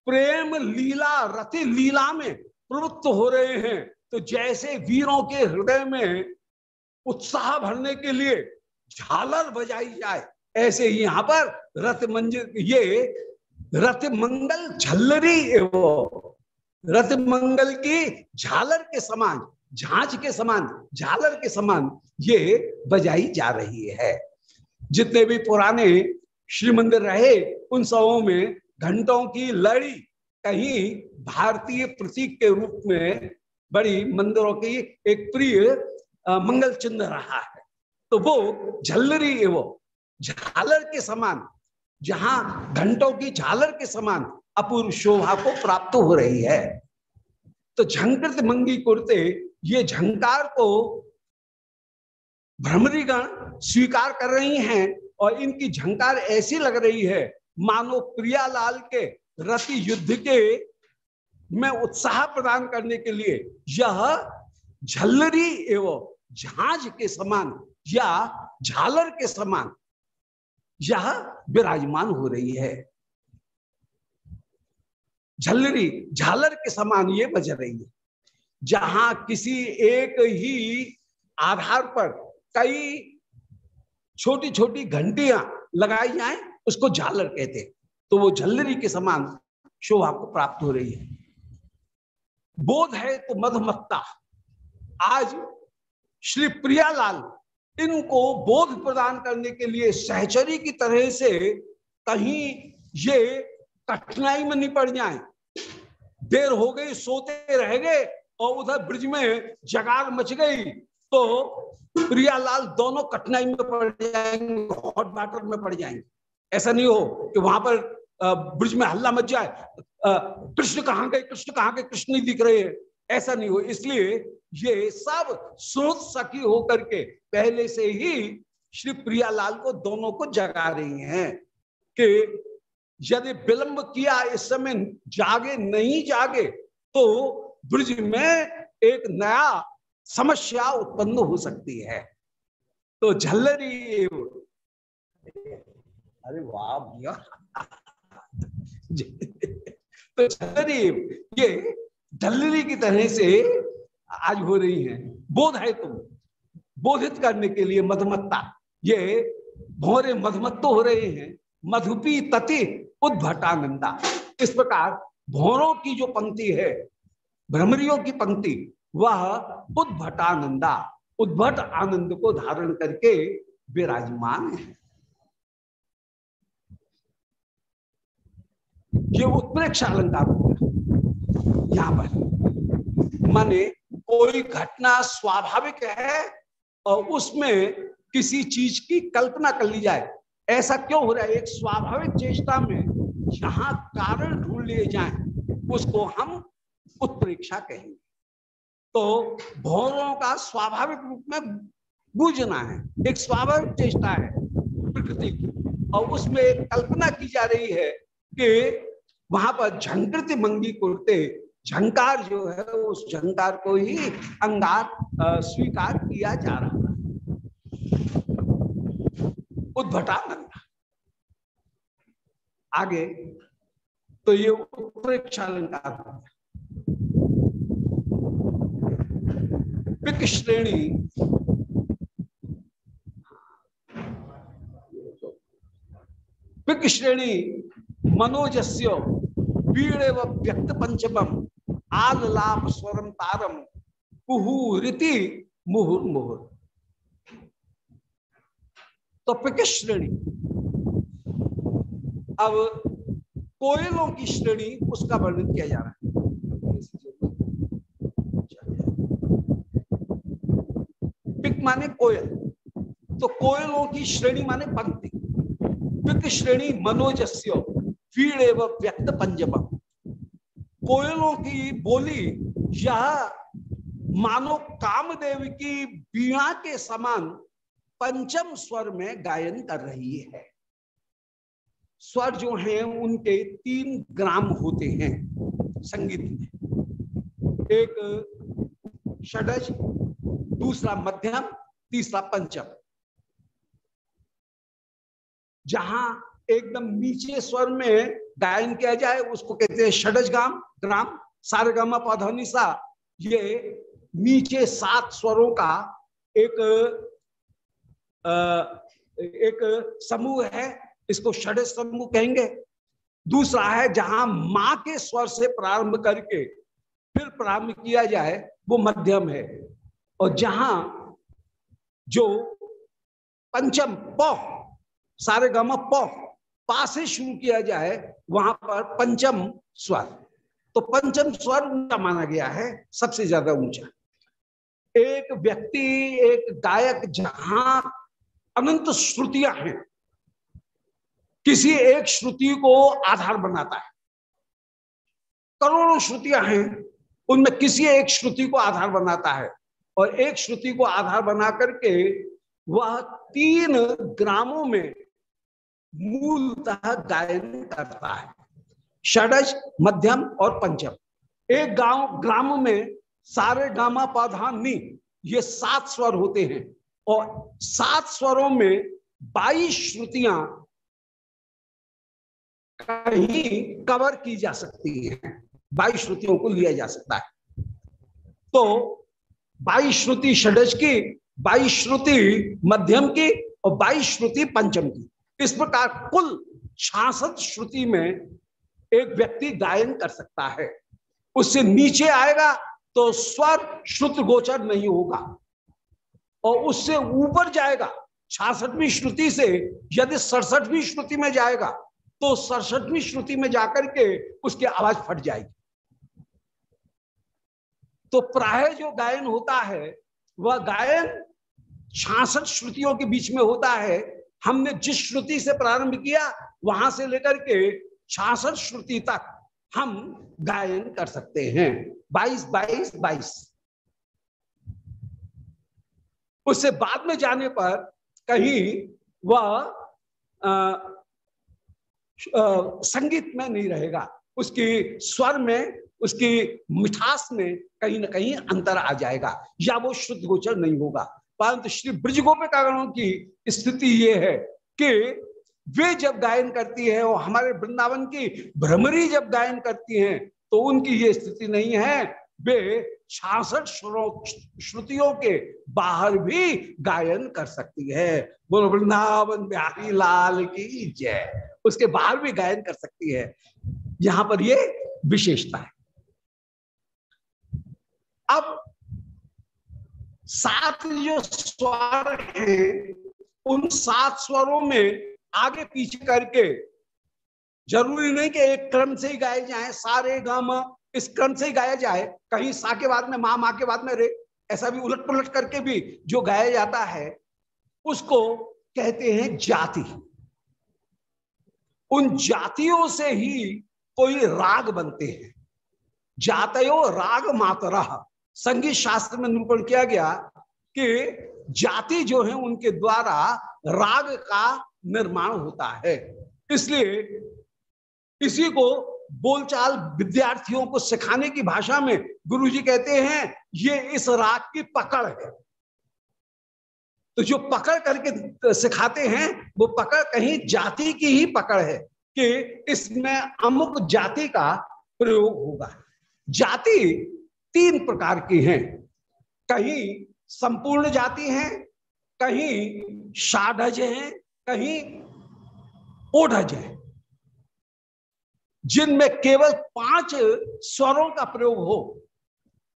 प्रेम लीला, रति लीला में प्रवृत्त हो रहे हैं। तो जैसे वीरों के हृदय में उत्साह भरने के लिए झालर बजाई जाए, ऐसे यहाँ पर रथ मंजिल ये रथ मंगल झल्लरी रथ मंगल की झालर के समान, झांझ के समान, झालर के समान ये बजाई जा रही है। जितने भी पुराने श्री मंदिर रहे, उन सबों में घंटों की लड़ी। कहीं भारतीय प्रतीक के रूप में बड़ी मंदिरों की एक प्रिय मंगल चिन्ह रहा है। तो वो झल्लरी वो। झालर के समान, जहाँ घंटों की झालर के समान अपूर्व शोभा को प्राप्त हो रही है। तो झंकृत मंगी कुर्ते, ये झंकार को भ्रमरीगण स्वीकार कर रही हैं और इनकी झंकार ऐसी लग रही है मानो प्रियालाल के रति युद्ध के में उत्साह प्रदान करने के लिए यह झल्लरी एवं झांझ के समान या झालर के समान यह विराजमान हो रही है। झल्लरी झालर के समान ये बज रही है। जहाँ किसी एक ही आधार पर कई छोटी छोटी घंटियाँ लगाई जाए उसको झालर कहते हैं। तो वो झल्लरी के समान शोभा को प्राप्त हो रही है। बोध है तो मधुमत्ता। आज श्री प्रियालाल इनको बोध प्रदान करने के लिए सहचरी की तरह से कहीं ये कठिनाई में नहीं पड़ जाए। देर हो गई, सोते रह गए और उधर ब्रिज में जगार मच गई। तो प्रियालाल दोनों कठिनाई में पड़ जाएँगे, हॉट वाटर में पड़ जाएँगे। ऐसा नहीं हो कि वहाँ पर ब्रिज में हल्ला मच जाए। कृष्ण कहाँ गए? कृष्ण कहाँ गए? कृष्ण नहीं दिख रहे ऐसा नहीं हो। इसलिए ये सब सोच सकी होकर के पहले से ही श्री प्रियालाल को दोनों को जगा रही हैं कि यदि विलंब किया इस समय जागे नहीं जागे तो ब्रिज में एक नया समस्या उत्पन्न हो सकती है। तो झल्लरी अरे वाह भैया। तो झल्लरी ये झल्लरी की तरह से आज हो रही है। बोध है तुम। बोधित करने के लिए मधमत्ता। ये भोरे मधमत्त हो रहे हैं। मधुपी तति उद्भटानंदा। इस प्रकार भोरों की जो पंक्ति है, भ्रमरियों की पंक्ति, वह उद्भटानंदा। उद्भट आनंद को धारण करके विराजमान है। ये उत्प्रेक्ष अलंकार हो गया। यहाँ पर। माने कोई घटना स्वाभाविक है और उसमें किसी चीज़ की कल्पना कर ली जाए। ऐसा क्यों हो रहा है? एक स्वाभाविक चेष्टा में जहाँ कारण ढूंढ लिए जाए, उसको हम उत्प्रेक्षा कहेंगे। तो भौरों का स्वाभाविक रूप में बूझना है। एक स्वाभाविक चेष्टा है प्रकृति की। और उसमें कल्पना की जा रही है कि वहाँ पर झंकृत मंगी कुर्ते, झंकार जो है, उस झंकार को ही अंगार स्वीकार किया जा रहा है उद्भटानंद आगे तो ये उत्प्रेक्षालंकार पिक श्रेणी पिक श्रेणी मनोजस्य पीड़े व व्यक्त पंचमम आल लाभ स्वरम तारम कुहू रीति मुहुर मुहुर तो श्रेणी अब कोयलों की श्रेणी, उसका वर्णन किया जा रहा है। पिक माने कोयल तो कोयलों की श्रेणी माने पंक्ति। पिक श्रेणी मनोजस्य। फीड़ एवं व्यक्त पंजम कोयलों की बोली, यह मानो कामदेव की बीणा के समान पंचम स्वर में गायन कर रही है। स्वर जो हैं, उनके तीन ग्राम होते हैं संगीत में। एक षडज, दूसरा मध्यम, तीसरा पंचम। जहाँ एकदम नीचे स्वर में गायन किया जाए, उसको कहते हैं षडज गाम ग्राम सारे गामा ये नीचे सात स्वरों का एक एक समूह है, इसको षड समूह कहेंगे। दूसरा है, जहाँ माँ के स्वर से प्रारंभ करके फिर प्रारंभ किया जाए, वो मध्यम है। और जहाँ जो पंचम पौ सारे गम प पा से शुरू किया जाए, वहाँ पर पंचम स्वर। तो पंचम स्वर ऊँचा माना गया है, सबसे ज़्यादा ऊँचा। एक व्यक्ति, एक गायक, जहाँ अनंत श्रुतियाँ हैं, किसी एक श्रुति को आधार बनाता है। करोड़ों श्रुतियाँ हैं, उनमें किसी एक श्रुति को आधार बनाता है। और एक श्रुति को आधार बना करके वह तीन ग्रामों में मूलतः गायन करता है। षडज मध्यम और पंचम। एक गाँव, ग्राम में सारे गामा पाधानी ये सात स्वर होते हैं। और सात स्वरों में बाईस श्रुतियाँ कहीं कवर की जा सकती है। बाईस श्रुतियों को लिया जा सकता है। तो बाईस श्रुति षडज की, बाईस श्रुति मध्यम की और बाईस श्रुति पंचम की। इस प्रकार कुल छियासठ श्रुति में एक व्यक्ति गायन कर सकता है। उससे नीचे आएगा तो स्वर श्रुत गोचर नहीं होगा और उससे ऊपर जाएगा छियासठवीं श्रुति से यदि सड़सठवीं श्रुति में जाएगा तो सड़सठवीं श्रुति में जाकर के उसकी आवाज़ फट जाएगी। तो प्राय जो गायन होता है, वह गायन छियासठ श्रुतियों के बीच में होता है हमने जिस श्रुति से प्रारंभ किया, वहाँ से लेकर के छियासठ श्रुति तक हम गायन कर सकते हैं। बाईस बाईस बाईस। उससे बाद में जाने पर कहीं वह संगीत में नहीं रहेगा। उसकी स्वर में, उसकी मिठास में कहीं ना कहीं अंतर आ जाएगा, या वो शुद्ध गोचर नहीं होगा। परंतु श्री ब्रजगोपिकागणों की स्थिति ये है कि वे जब गायन करती है और हमारे वृंदावन की भ्रमरी जब गायन करती हैं तो उनकी ये स्थिति नहीं है। वे छियासठ श्रुतियों के बाहर भी गायन कर सकती है। बोलो, वृंदावन बिहारी लाल की जय। उसके बाहर भी गायन कर सकती है। यहाँ पर ये विशेषता है। अब सात जो स्वर हैं उन सात स्वरों में आगे पीछे करके, ज़रूरी नहीं कि एक क्रम से ही गाए जाए, सारे गम इस क्रम से ही गाया जाए, कहीं सा के बाद में, माँ माँ के बाद में रे, ऐसा भी उलट पुलट करके भी जो गाया जाता है, उसको कहते हैं जाति। उन जातियों से ही कोई राग बनते हैं। जातयो राग मातरा। संगीत शास्त्र में निरूपण किया गया कि जाति जो है उनके द्वारा राग का निर्माण होता है। इसलिए इसी को बोलचाल विद्यार्थियों को सिखाने की भाषा में गुरुजी कहते हैं, ये इस राग की पकड़ है। तो जो पकड़ करके सिखाते हैं, वो पकड़ कहीं जाति की ही पकड़ है कि इसमें अमुक जाति का प्रयोग होगा। जाति तीन प्रकार की हैं। कहीं संपूर्ण जाति हैं, कहीं षाढ़ज हैं, कहीं ओढ़ज है। जिनमें केवल पाँच स्वरों का प्रयोग हो,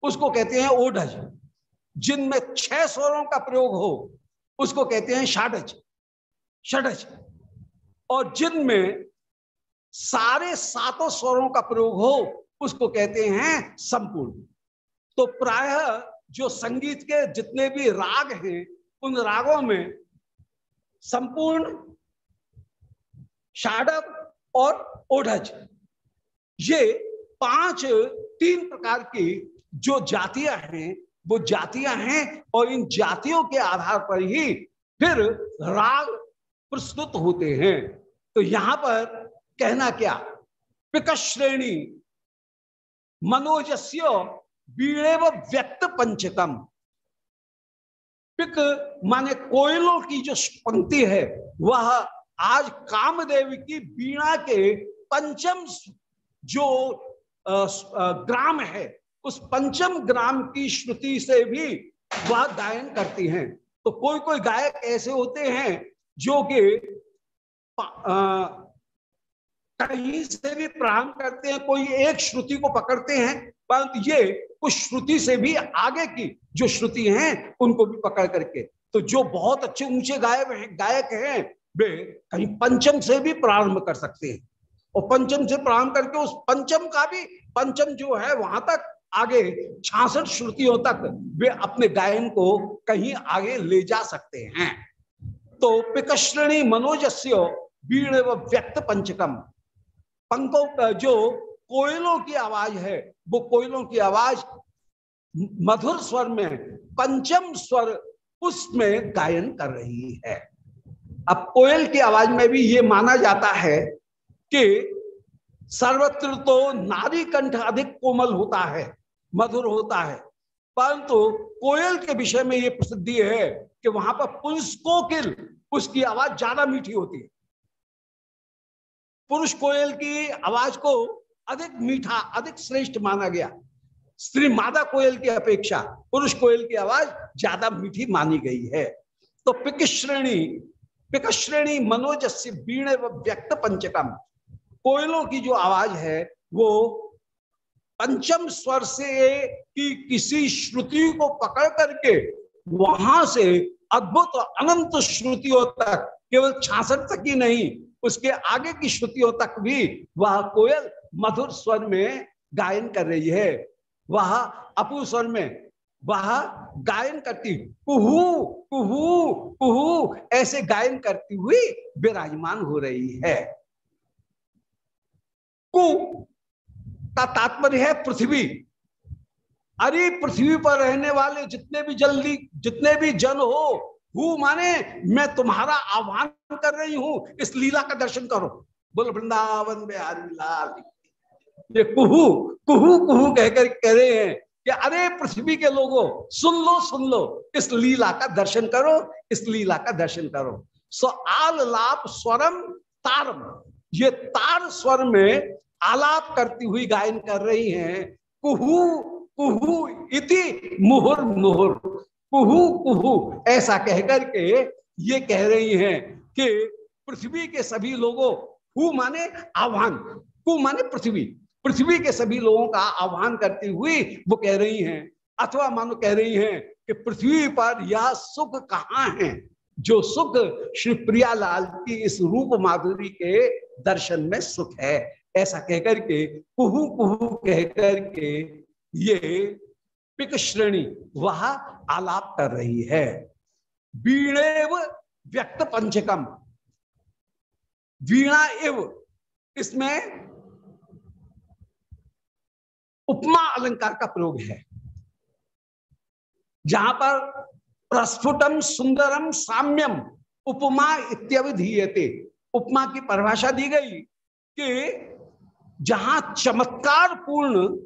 उसको कहते हैं ओढ़ज। जिनमें छह स्वरों का प्रयोग हो, उसको कहते हैं षाढ़ज षडज। और जिनमें सारे सातों स्वरों का प्रयोग हो, उसको कहते हैं संपूर्ण। तो प्रायः जो संगीत के जितने भी राग हैं, उन रागों में संपूर्ण शाडव और ओढ़ज। ये पाँच, तीन प्रकार की जो जातियाँ हैं, वो जातियाँ हैं और इन जातियों के आधार पर ही फिर राग प्रस्तुत होते हैं। तो यहाँ पर कहना क्या? पिक श्रेणी मनोजस्य बीड़ेव व्यक्त पंचतम पिक माने कोयलों की जो पंक्ति है, वह आज कामदेव की बीणा के पंचम जो ग्राम है, उस पंचम ग्राम की श्रुति से भी वह गायन करती हैं। तो कोई कोई गायक ऐसे होते हैं जो कि कहीं से भी प्रारंभ करते हैं, कोई एक श्रुति को पकड़ते हैं परंतु ये उस श्रुति से भी आगे की जो श्रुति हैं, उनको भी पकड़ करके। तो जो बहुत अच्छे ऊँचे गायक हैं गायक हैं, वे कहीं पंचम से भी प्रारंभ कर सकते हैं। और पंचम से प्रारंभ करके उस पंचम का भी, पंचम जो है, वहाँ तक आगे छियासठ श्रुतियों तक वे अपने गायन को कहीं आगे ले जा सकते हैं। तो पिकश्रेणी मनोजस्य बीण व्यक्त पंचकम। पंखों जो कोयलों की आवाज़ है। वो कोयलों की आवाज़ मधुर स्वर में, पंचम स्वर उसमें गायन कर रही है। अब कोयल की आवाज़ में भी ये माना जाता है कि सर्वत्र तो नारी कंठ अधिक कोमल होता है, मधुर होता है। परंतु कोयल के विषय में ये प्रसिद्धि है कि वहाँ पर पुरुष कोकिल, उसकी आवाज़ ज़्यादा मीठी होती है। पुरुष कोयल की आवाज़ को अधिक मीठा, अधिक श्रेष्ठ माना गया। स्त्री मादा कोयल की अपेक्षा, पुरुष कोयल की आवाज़ ज़्यादा मीठी मानी गई है। तो पिक श्रेणी पिक श्रेणी मनोज से बीण व्यक्त पंचकम। कोयलों की जो आवाज़ है, वो पंचम स्वर से कि किसी श्रुति को पकड़ करके वहाँ से अद्भुत और अनंत श्रुतियों तक, केवल छाछठ तक ही नहीं, उसके आगे की श्रुतियों तक भी वह कोयल मधुर स्वर में गायन कर रही है। वह अपू स्वर में, वह गायन करती कुहू कुहू कुहू, ऐसे गायन करती हुई विराजमान हो रही है। कु का तात्पर्य है पृथ्वी। अरे, पृथ्वी पर रहने वाले जितने भी जल्दी, जितने भी जन हो, हु माने, मैं तुम्हारा आह्वान कर रही हूँ, इस लीला का दर्शन करो। बोल, वृंदावन बिहारी लाल ये कुहू कुहू कुहू कहकर कह रहे हैं कि अरे पृथ्वी के लोगों, सुन लो सुन लो, इस लीला का दर्शन करो, इस लीला का दर्शन करो। सो आल लाप स्वरम तारम। ये तार स्वर में आलाप करती हुई गायन कर रही हैं, कुहू कुहू इति मुहुर मुहुर। कुहू कुहू, ऐसा कहकर के ये कह रही हैं कि पृथ्वी के सभी लोगों, हु माने आह्वान, कु माने पृथ्वी। पृथ्वी के सभी लोगों का आह्वान करती हुई वो कह रही हैं। अथवा मानो कह रही हैं कि पृथ्वी पर यह सुख कहाँ है? जो सुख श्री प्रियालाल की इस रूप माधुरी के दर्शन में सुख है। ऐसा कहकर के, कुहू कुहू कहकर के ये पिक श्रेणी वह आलाप कर रही है। बीणेव व्यक्त पंचकम। वीणा एव इसमें उपमा अलंकार का प्रयोग है। जहाँ पर प्रस्फुटम सुंदरम साम्यम उपमा इत्यवधीयते उपमा की परिभाषा दी गई कि जहाँ चमत्कार पूर्ण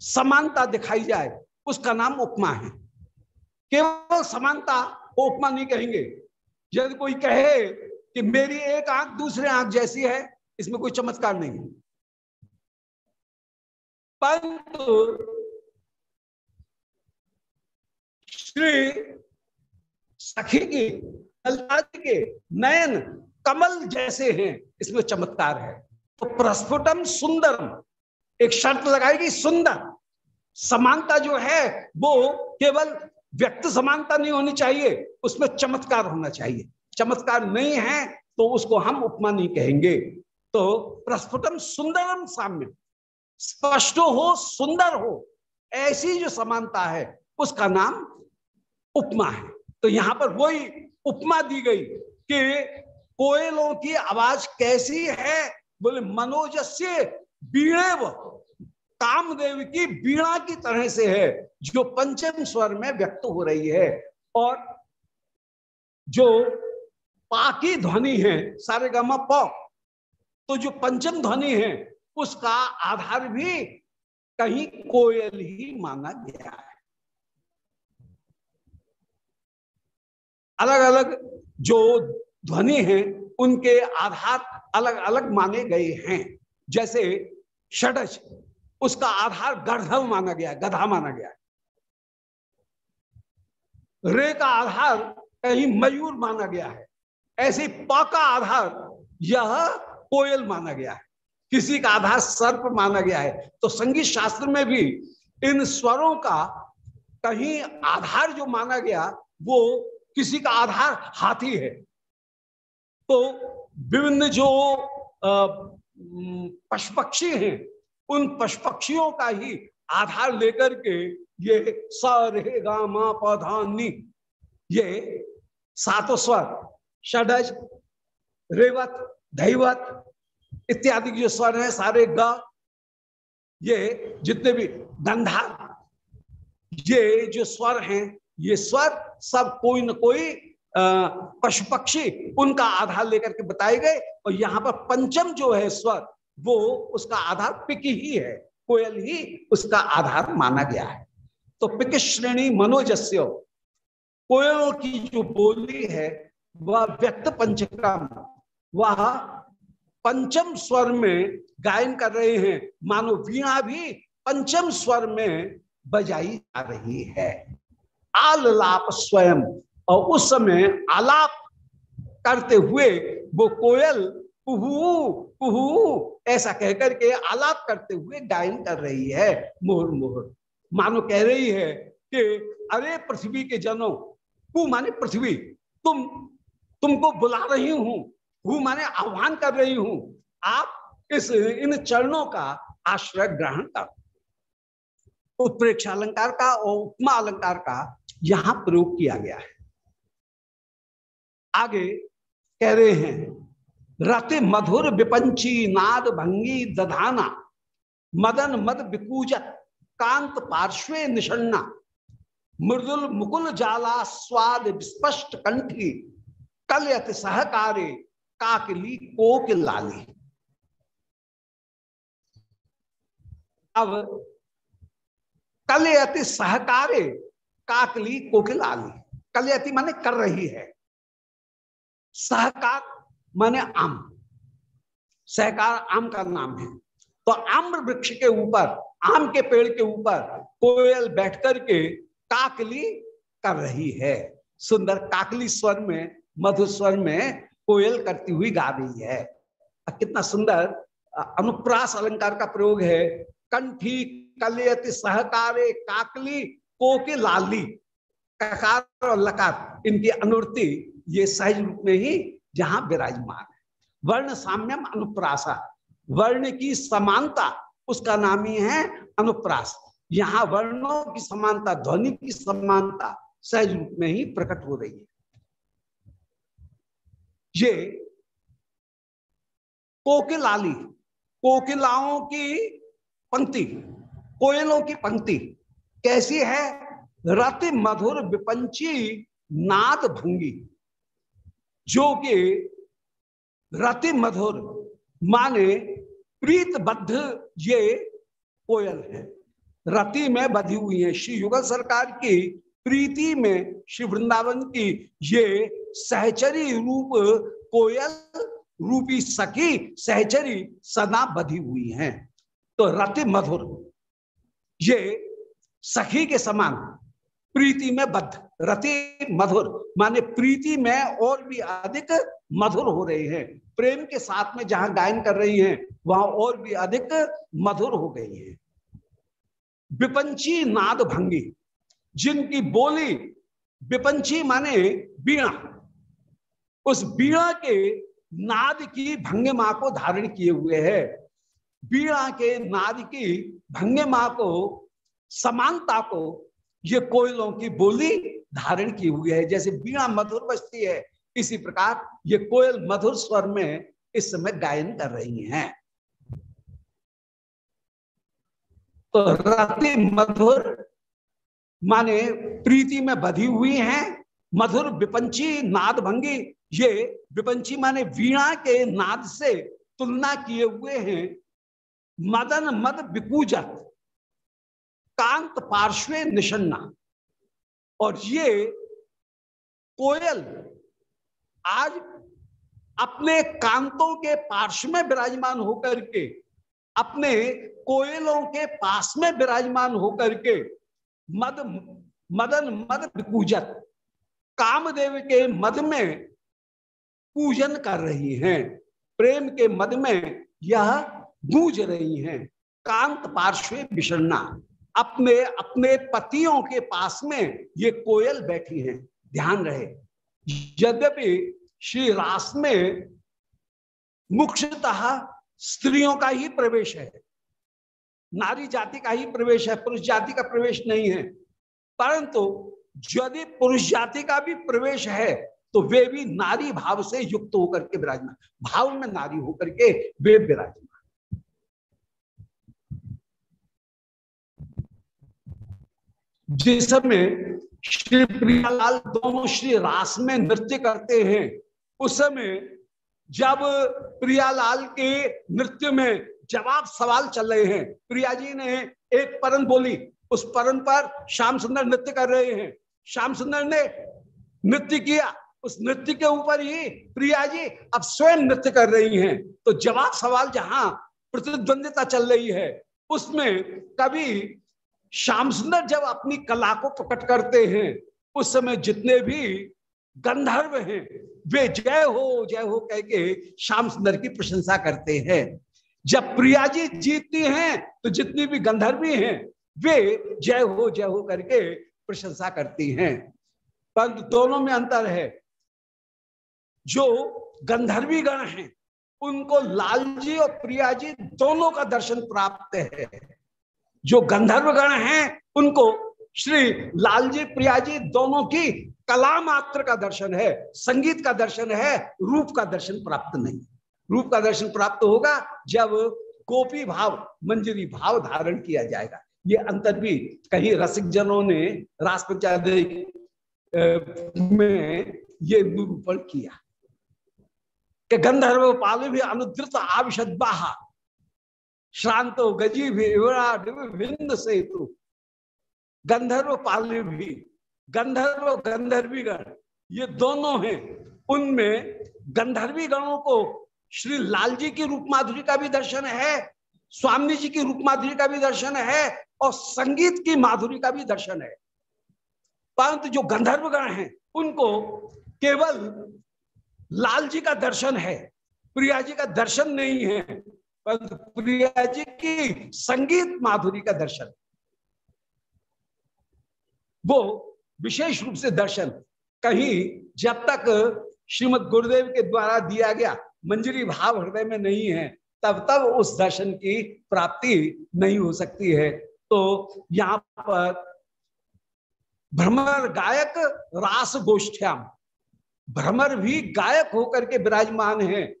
समानता दिखाई जाए, उसका नाम उपमा है। केवल समानता को उपमा नहीं कहेंगे। यदि कोई कहे कि मेरी एक आँख दूसरे आँख जैसी है, इसमें कोई चमत्कार नहीं परंतु श्री सखी की के नयन कमल जैसे हैं, इसमें चमत्कार है। तो प्रस्फुटम सुंदरम, एक शर्त लगाएगी सुंदर। समानता जो है, वो केवल व्यक्त समानता नहीं होनी चाहिए, उसमें चमत्कार होना चाहिए। चमत्कार नहीं है तो उसको हम उपमा नहीं कहेंगे। तो प्रस्फुटम सुंदरम साम्य। स्पष्ट हो, सुंदर हो, ऐसी जो समानता है, उसका नाम उपमा है। तो यहाँ पर वही उपमा दी गई कि कोयलों की आवाज़ कैसी है? बोले, मनोजस्य बीणे कामदेव की बीणा की तरह से है, जो पंचम स्वर में व्यक्त हो रही है। और जो पाकी ध्वनि है, सारे प तो जो पंचम ध्वनि है उसका आधार भी कहीं कोयल ही माना गया है। अलग अलग जो ध्वनि है, उनके आधार अलग अलग माने गए हैं। जैसे षडज उसका आधार गर्धव माना गया है गधा माना गया। है रे का आधार कहीं मयूर माना गया है। ऐसे प का आधार, यह कोयल माना गया है। किसी का आधार सर्प माना गया है। तो संगीत शास्त्र में भी इन स्वरों का कहीं आधार जो माना गया, वो किसी का आधार हाथी है। तो विभिन्न जो पशु पक्षी हैं, उन पशु पक्षियों का ही आधार लेकर के ये स रे गा मा पौधानी ये सातो स्वर, षडज, रेवत दैवत इत्यादि जो स्वर है, सारे ग, ये जितने भी गंधा, ये जो स्वर हैं, ये स्वर सब कोई न कोई पशु पक्षी उनका आधार लेकर के बताए गए, और यहाँ पर पंचम जो है स्वर, वो उसका आधार पिक ही है, कोयल ही उसका आधार माना गया है। तो पिक श्रेणी मनोजस्य, कोयल की जो बोली है, वह व्यक्त पंचकम, वह पंचम स्वर में गायन कर रहे हैं। मानो वीणा भी पंचम स्वर में बजाई जा रही है। आललाप स्वयं। और उस समय आलाप करते हुए वो कोयल कुहू कुहू ऐसा कहकर के आलाप करते हुए गायन कर रही है। मोहर मोहर। मानो कह रही है कि, अरे पृथ्वी के जनों कु माने पृथ्वी, तुम, तुमको बुला रही हूँ। हूँ, माने आह्वान कर रही हूँ, आप इस, इन चरणों का आश्रय ग्रहण कर। उत्प्रेक्ष अलंकार का और उपमा अलंकार का यहाँ प्रयोग किया गया है। आगे कह रहे हैं, रति मधुर विपंची नाद भंगी दधाना, मदन मद विकूजत कांत पार्श्वे निषण्णा मृदुल मुकुल जाला स्वाद स्पष्ट कंठी, कलयत सहकारे काकली कोक लाली। अब कलयति सहकारे काकली कोकिलाली कलयति माने कर रही है। सहकार माने आम। सहकार आम का नाम है। तो आम्र वृक्ष के ऊपर, आम के पेड़ के ऊपर कोयल बैठ करके काकली कर रही है। सुंदर काकली स्वर में मधुर स्वर में कोयल करती हुई गा रही है। कितना सुंदर। अनुप्रास अलंकार का प्रयोग है। कंठी कलयति सहकारे काकली कोके लाली। ककार और लकार, इनकी अनुवृत्ति ये सहज रूप में ही जहाँ विराजमान है। वर्ण साम्यम अनुप्रासा। वर्ण की समानता, उसका नाम ही है अनुप्रास। यहाँ वर्णों की समानता, ध्वनि की समानता सहज रूप में ही प्रकट हो रही है। ये कोकिलाली, कोकिलाओं की पंक्ति, कोयलों की पंक्ति कैसी है? रति मधुर विपंची नाद भंगी, जो कि रति मधुर माने प्रीतबद्ध ये कोयल है। रति में बधी हुई है श्री युगल सरकार की प्रीति में श्री वृंदावन की ये सहचरी रूप कोयल रूपी सखी सहचरी सदा बधी हुई हैं। तो रति मधुर, ये सखी के समान प्रीति में बद्ध, रति मधुर, माने प्रीति में और भी अधिक मधुर हो रहे हैं। प्रेम के साथ में जहाँ गायन कर रही हैं, वहाँ और भी अधिक मधुर हो गई है। विपंची नाद भंगी जिनकी बोली विपंची माने बीणा। उस बीणा के नाद की भंगे भंगिमा को धारण किए हुए है। बीणा के नाद की भंगे भंगिमा को, समानता को, ये कोयलों की बोली धारण की हुई है। जैसे बीणा मधुर बजती है, इसी प्रकार ये कोयल मधुर स्वर में इस समय गायन कर रही हैं। तो रति मधुर माने प्रीति में बधी हुई हैं, मधुर विपंची नाद भंगी। ये विपंची माने वीणा के नाद से तुलना किए हुए हैं। मदन मद विपूजत कांत पार्श्वे निशन्ना। और ये कोयल आज अपने कांतों के पार्श्व में विराजमान होकर के, अपने कोयलों के पास में विराजमान होकर के मद, मदन, मद विपूजत कामदेव के मद में पूजन कर रही हैं। प्रेम के मद में यह गूंज रही हैं। कांत पार्श्वे विषणना अपने अपने पतियों के पास में ये कोयल बैठी हैं। ध्यान रहे। यद्यपि श्री रास में मुख्यतः स्त्रियों का ही प्रवेश है। नारी जाति का ही प्रवेश है, पुरुष जाति का प्रवेश नहीं है। परंतु यदि पुरुष जाति का भी प्रवेश है तो वे भी नारी भाव से युक्त होकर के विराजमान भाव में नारी होकर के वे विराजमान जिस समय श्री प्रियालाल दोनों श्री रास में नृत्य करते हैं, उस समय जब प्रियालाल के नृत्य में जवाब सवाल चल रहे हैं। प्रिया जी ने एक परन बोली, उस परन पर श्याम सुंदर नृत्य कर रहे हैं। श्याम सुंदर ने नृत्य किया, उस नृत्य के ऊपर ही प्रिया जी अब स्वयं नृत्य कर रही हैं। तो जवाब सवाल जहाँ प्रतिद्वंदिता चल रही है, उसमें कभी श्याम सुंदर जब अपनी कला को प्रकट करते हैं, उस समय जितने भी गंधर्व हैं, वे जय हो जय हो कह के श्याम सुंदर की प्रशंसा करते हैं। जब प्रिया जी जीतती हैं तो जितनी भी गंधर्वी हैं, वे जय हो जय हो करके प्रशंसा करती हैं। पर दोनों में अंतर है। जो गंधर्वी गण हैं, उनको लाल जी और प्रिया जी दोनों का दर्शन प्राप्त है। जो गंधर्वगण हैं, उनको श्री लालजी, प्रियाजी दोनों की कला मात्र का दर्शन है, संगीत का दर्शन है, रूप का दर्शन प्राप्त नहीं। रूप का दर्शन प्राप्त होगा जब गोपी भाव, मंजरी भाव धारण किया जाएगा। ये अंतर भी कहीं रसिक जनों ने में ये निरूपण किया। कि गंधर्व पाल भी अनुद्रत आविशद्वाहा श्रांत गजी भी विंद सेतु। गंधर्व पाल भी, गंधर्व गंधर्वी गण, ये दोनों हैं। उनमें गंधर्वी गणों को श्री लाल जी की रूप माधुरी का भी दर्शन है, स्वामी जी की रूप माधुरी का भी दर्शन है और संगीत की माधुरी का भी दर्शन है। परंतु जो गंधर्व गण हैं, उनको केवल लाल जी का दर्शन है, प्रिया जी का दर्शन नहीं है, परंतु प्रिया जी की संगीत माधुरी का दर्शन। वो विशेष रूप से दर्शन कहीं जब तक श्रीमद गुरुदेव के द्वारा दिया गया मंजरी भाव हृदय में नहीं है, तब तब उस दर्शन की प्राप्ति नहीं हो सकती है। तो यहाँ पर भ्रमर गायक रास गोष्ठ्याम। भ्रमर भी गायक होकर के विराजमान है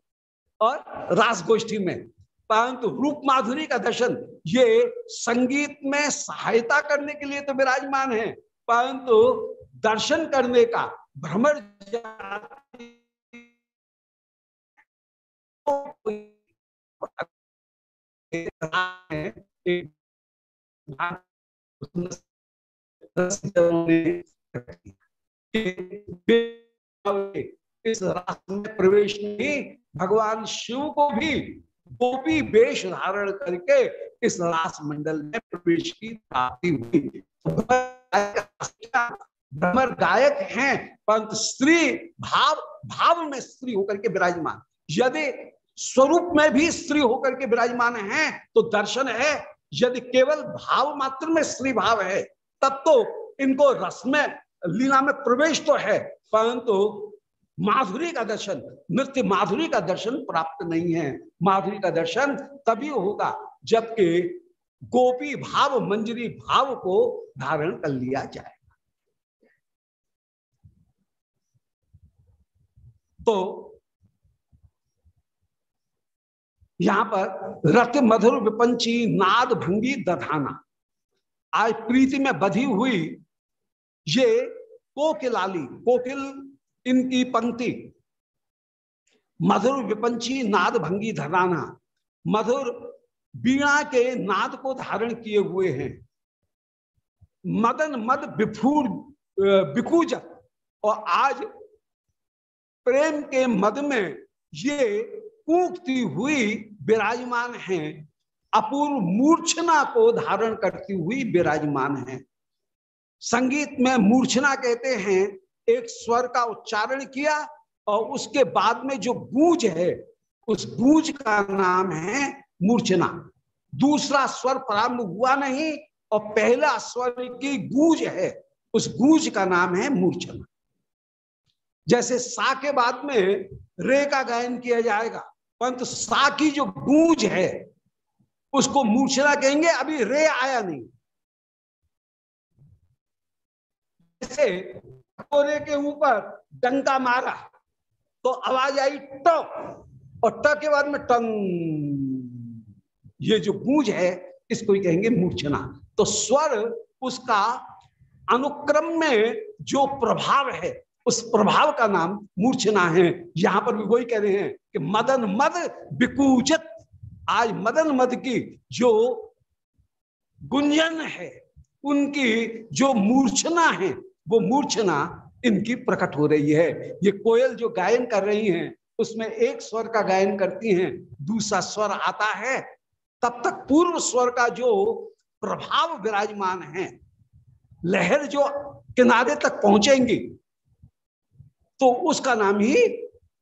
और रास गोष्ठी में। परंतु रूप माधुरी का दर्शन, ये संगीत में सहायता करने के लिए तो विराजमान है। परंतु दर्शन करने का, भ्रमर इस रास्ते में प्रवेश नहीं भगवान शिव को भी गोपी वेश धारण करके इस रास मंडल में प्रवेश की प्राप्ति हुई भ्रमर गायक हैं, परंतु स्त्री भाव भाव में स्त्री होकर के विराजमान। यदि स्वरूप में भी स्त्री होकर के विराजमान हैं तो दर्शन है। यदि केवल भाव मात्र में स्त्री भाव है, तब तो इनको रस में, लीला में प्रवेश तो है, परंतु माधुरी का दर्शन, नृत्य माधुरी का दर्शन प्राप्त नहीं है। माधुरी का दर्शन तभी होगा जबकि गोपी भाव, मंजरी भाव को धारण कर लिया जाए। तो यहाँ पर रथ मधुर विपंची नाद भंगी दधाना। आज प्रीति में बधी हुई ये कोकिलाली कोकिल इनकी पंक्ति। मधुर विपंची नाद भंगी धराना मधुर बीणा के नाद को धारण किए हुए हैं। मदन मद विफूर, विकूज, और आज प्रेम के मद में ये कूकती हुई विराजमान हैं, अपूर्व मूर्छना को धारण करती हुई विराजमान है। संगीत में मूर्छना कहते हैं, एक स्वर का उच्चारण किया और उसके बाद में जो गूंज है, उस गूंज का नाम है मूर्छना। दूसरा स्वर प्रारंभ हुआ नहीं और पहला स्वर की गूंज है, उस गूंज का नाम है मूर्छना। जैसे सा के बाद में रे का गायन किया जाएगा परंतु सा की जो गूंज है, उसको मूर्छना कहेंगे, अभी रे आया नहीं। जैसे कोरे के ऊपर डंका मारा तो आवाज़ आई ट, और ट के बाद में टंग। ये जो गूंज है, इसको ही कहेंगे मूर्छना तो स्वर उसका अनुक्रम में जो प्रभाव है उस प्रभाव का नाम मूर्छना है। यहाँ पर भी वही कह रहे हैं कि मदन मद विकूचित आज मदन मद की जो गुंजन है, उनकी जो मूर्छना है, वो मूर्छना इनकी प्रकट हो रही है। ये कोयल जो गायन कर रही हैं, उसमें एक स्वर का गायन करती हैं, दूसरा स्वर आता है। तब तक पूर्व स्वर का जो प्रभाव विराजमान है, लहर जो किनारे तक पहुंचेंगी तो उसका नाम ही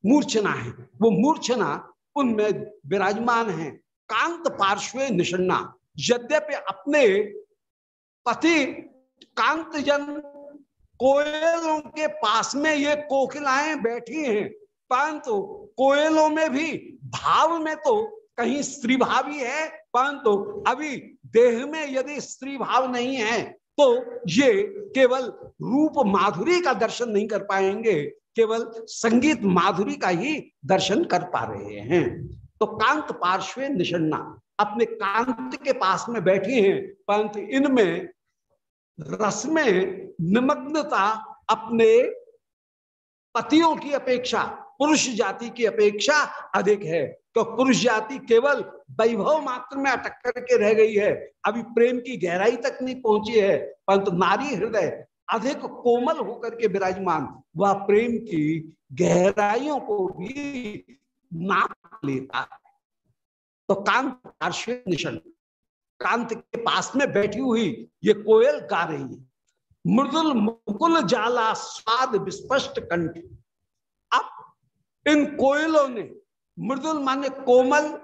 मूर्छना है। वो मूर्छना उनमें विराजमान है। कांत पार्श्वे निषण्णा। यद्यपि अपने पति कांत जन कोयलों के पास में ये कोकिलाएँ बैठी हैं, परंतु कोयलों में भी, भाव में तो कहीं स्त्री भाव ही है, परंतु अभी देह में यदि स्त्री भाव नहीं है तो ये केवल रूप माधुरी का दर्शन नहीं कर पाएँगे। केवल संगीत माधुरी का ही दर्शन कर पा रहे हैं। तो कांत पार्श्वे निषण्णा अपने कांत के पास में बैठी हैं, परंतु इनमें रस में निमग्नता अपने पतियों की अपेक्षा, पुरुष जाति की अपेक्षा अधिक है। तो पुरुष जाति केवल वैभव मात्र में अटक करके रह गई है। अभी प्रेम की गहराई तक नहीं पहुँची है, परंतु नारी हृदय अधिक कोमल होकर के विराजमान, वह प्रेम की गहराइयों को भी नाप लेता तो कांत पार्श्व निशन कांत के पास में बैठी हुई ये कोयल गा रही है। मृदुल मुकुल जाला स्वाद विस्पष्ट कंठ। अब इन कोयलों ने, मृदुल माने कोमल,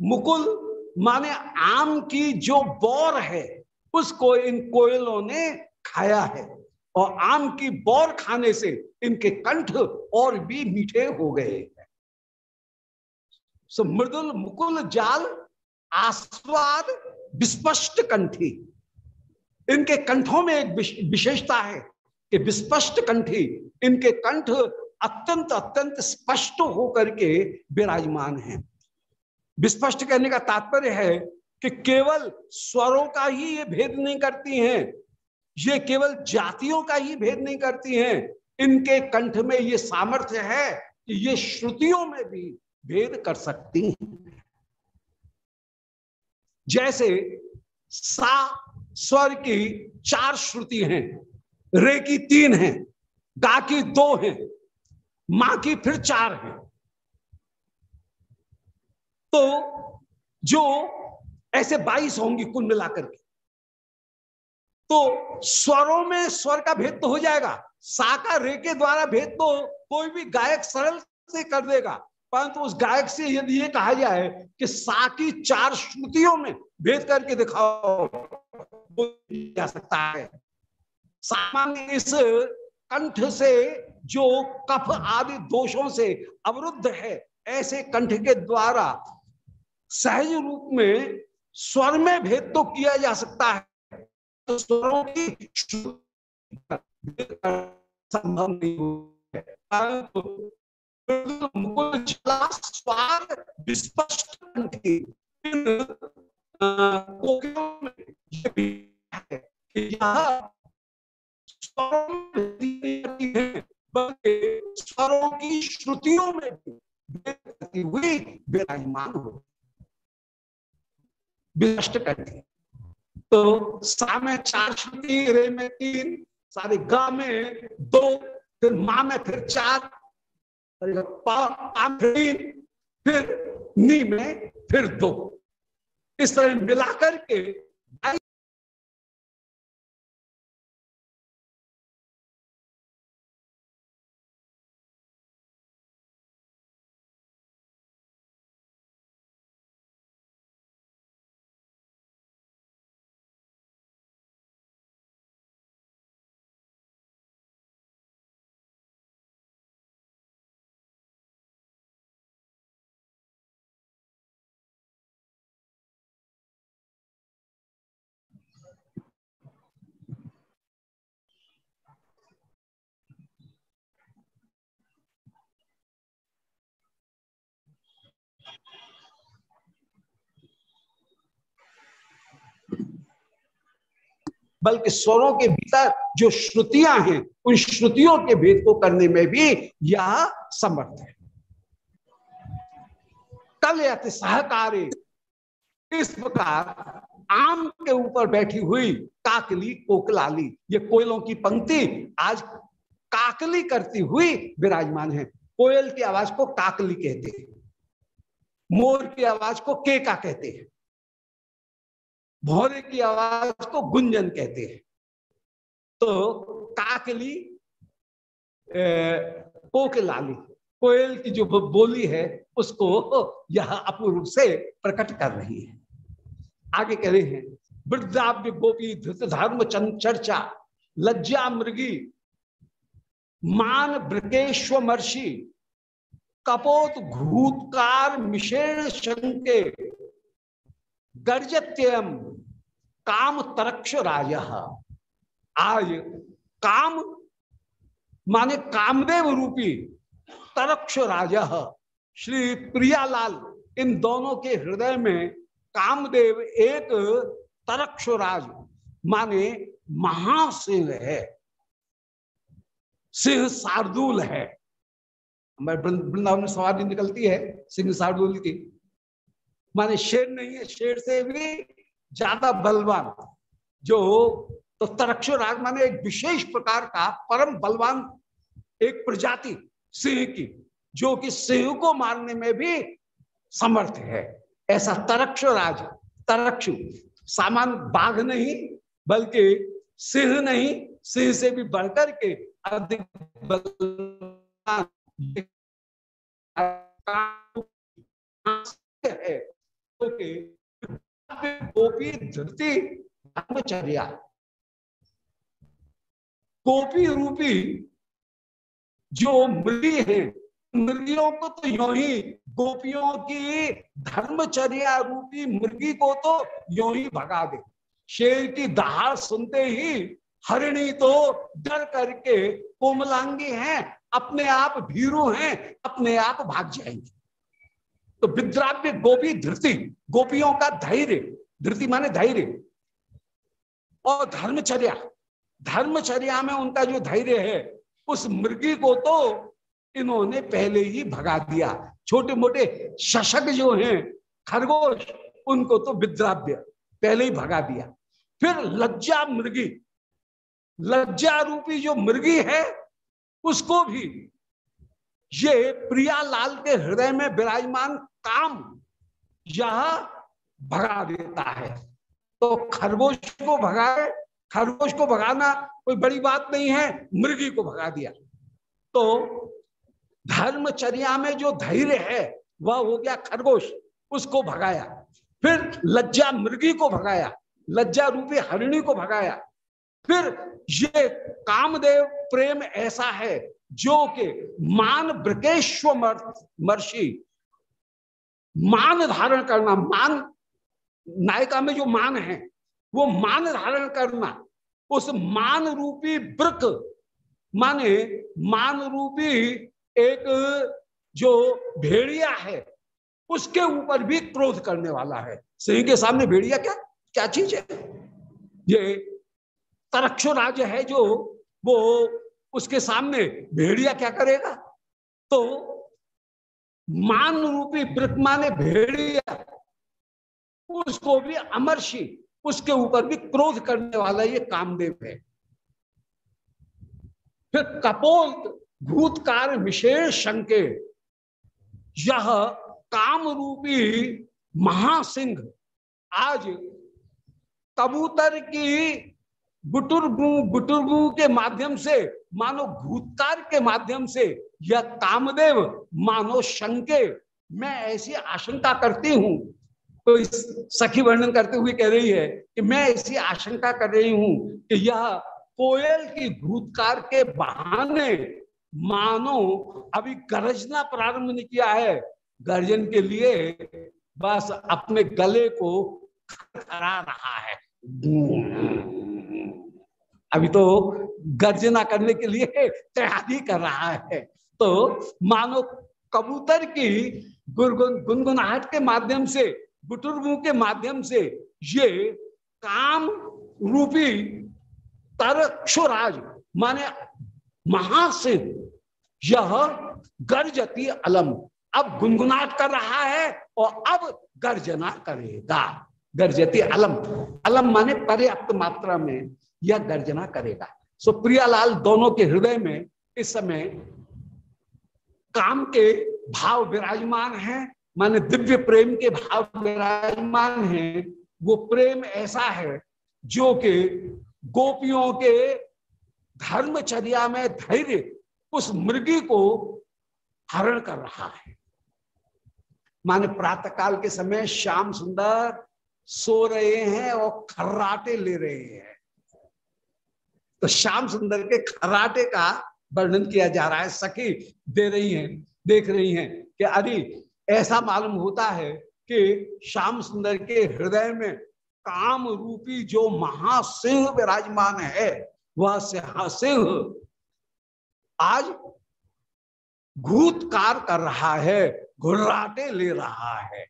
मुकुल माने आम की जो बौर है, उसको इन कोयलों ने खाया है। और आम की बौर खाने से इनके कंठ और भी मीठे हो गए सो मृदुल मुकुल जाल, आस्वाद, विस्पष्ट कंठी। इनके कंठों में एक विशेषता है कि विस्पष्ट कंठी इनके कंठ अत्यंत अत्यंत स्पष्ट होकर के विराजमान है। विस्पष्ट कहने का तात्पर्य है कि केवल स्वरों का ही ये भेद नहीं करती हैं ये केवल जातियों का ही भेद नहीं करती हैं। इनके कंठ में ये सामर्थ्य है कि ये श्रुतियों में भी भेद कर सकती हैं। जैसे सा स्वर की चार श्रुति हैं, रे की तीन हैं, गा की दो हैं, माँ की फिर चार हैं। तो जो ऐसे बाईस होंगी कुल मिलाकर के। तो स्वरों में स्वर का भेद तो हो जाएगा। सा का रे के द्वारा भेद तो कोई भी गायक सरल से कर देगा। परंतु तो उस गायक से यदि ये कहा जाए कि सा की चार श्रुतियों में भेद करके दिखाओ जा सकता है। सामान्य इस कंठ से जो कफ आदि दोषों से अवरुद्ध है, ऐसे कंठ के द्वारा सहज रूप में स्वर में भेद तो किया जा सकता है। स्वरों की संभव नहीं हो स्वाद विस्पष्ट स्वरों की श्रुतियों में भी हुई विराजमान हो विनष्ट करती तो सा में चार श्रुति रे में तीन, सारे गा में दो, फिर माँ में फिर चार फिर नी में फिर दो। इस तरह मिलाकर के बल्कि स्वरों के भीतर जो श्रुतियाँ हैं, उन श्रुतियों के भेद को करने में भी यह समर्थ है। कल सहकारी इस प्रकार आम के ऊपर बैठी हुई काकली कोकलाली, ये कोयलों की पंक्ति आज काकली करती हुई विराजमान है। कोयल की आवाज़ को काकली कहते हैं, मोर की आवाज़ को केका कहते हैं। भौरे की आवाज़ को गुंजन कहते हैं। तो काकली कोकलाली, कोयल की जो बोली है, उसको यह अपूर्व से प्रकट कर रही है। आगे कह रहे हैं, वृद्धाव्य गोपी धृत धर्म चर्चा, लज्जा मृगी, मान ब्रकेश्वमर्षि कपोत घूतकार मिशेण शंके गर्जत्यम काम तरक्ष राज। आज काम, माने कामदेव रूपी तरक्ष राज। श्री प्रियालाल, इन दोनों के हृदय में कामदेव एक तरक्ष राज, माने महासिंह है। सिंह शार्दुल है। हमारे वृंदावन में सवारी निकलती है, सिंह शार्दुल की। माने शेर नहीं है, शेर से भी ज़्यादा बलवान। जो तो तरक्ष राग माने एक विशेष प्रकार का परम बलवान एक प्रजाति, सिंह की, जो कि सिंह को मारने में भी समर्थ है। ऐसा तरक्ष राज तरक्षु, सामान बाघ नहीं, बल्कि सिंह नहीं, सिंह से भी बढ़कर के अधिक है गोपी धरती ब्रह्मचर्या। गोपी रूपी जो मृगी है, मृगियों को तो यो ही गोपियों की धर्मचर्या रूपी मुर्गी को तो यो ही भगा दे। शेर की दहाड़ सुनते ही हरिणी तो डर करके कोमलांगी हैं, अपने आप भीरू हैं, अपने आप भाग जाएँगे। तो विद्राव्य गोपी धृति, गोपियों का धैर्य, धृति माने धैर्य। और धर्मचर्या धर्मचर्या में उनका जो धैर्य है, उस मृगी को तो इन्होंने पहले ही भगा दिया। छोटे मोटे शशक जो हैं, खरगोश, उनको तो विद्राव्य पहले ही भगा दिया। फिर लज्जा मृगी, लज्जा रूपी जो मृगी है, उसको भी ये प्रिया लाल के हृदय में विराजमान काम यह भगा देता है। तो खरगोश को भगाए खरगोश को भगाना कोई बड़ी बात नहीं है मृगी को भगा दिया। तो धर्मचर्या में जो धैर्य है, वह हो गया खरगोश, उसको भगाया। फिर लज्जा मृगी को भगाया, लज्जा रूपी हरिणी को भगाया। फिर ये कामदेव प्रेम ऐसा है, जो कि मान ब्रकेश्व मर्षि मान धारण करना, मान, नायिका में जो मान है, वो मान धारण करना, उस मान रूपी ब्रक माने मान रूपी एक जो भेड़िया है, उसके ऊपर भी क्रोध करने वाला है। सिंह के सामने भेड़िया क्या क्या चीज़ है? ये तरक्षो राज है जो, वो उसके सामने भेड़िया क्या करेगा? तो मान रूपी ब्रत माने भेड़िया उसको भी अमरशी, उसके ऊपर भी क्रोध करने वाला ये कामदेव है। फिर कपोल भूतकार विशेष शंके यह काम रूपी महासिंह आज कबूतर की गुटुरगु गुटुरगु के माध्यम से, मानो भूतकार के माध्यम से यह कामदेव मानो शंके, मैं ऐसी आशंका करती हूँ। तो इस सखी वर्णन करते हुए कह रही है कि मैं ऐसी आशंका कर रही हूँ कि यह कोयल की भूतकार के बहाने मानो अभी गरजना प्रारंभ नहीं किया है। गर्जन के लिए बस अपने गले को खरा रहा है। अभी तो गर्जना करने के लिए तैयारी कर रहा है। तो मानो कबूतर की गुनगुन, गुनगुनाहट के माध्यम से बुटुर्गु के माध्यम से ये काम रूपी तरक्षराज माने महासिद्ध यह गर्जती अलम। अब गुनगुनाट कर रहा है और अब गर्जना करेगा। गर्जती अलम। अलम माने पर्याप्त मात्रा में यह गर्जना करेगा। सो प्रियालाल दोनों के हृदय में इस समय काम के भाव विराजमान हैं, माने दिव्य प्रेम के भाव विराजमान हैं, वो प्रेम ऐसा है जो कि गोपियों के धर्मचर्या में धैर्य उस मृगी को हरण कर रहा है। माने प्रातः काल के समय श्याम सुंदर सो रहे हैं और खर्राटे ले रहे हैं। तो श्याम सुंदर के खर्राटे का वर्णन किया जा रहा है सखी दे रही हैं, देख रही हैं कि अरे, ऐसा मालूम होता है कि श्याम सुंदर के हृदय में काम रूपी जो महासिंह विराजमान है, वह सिंह आज घूतकार कर रहा है, घुर्राटे ले रहा है।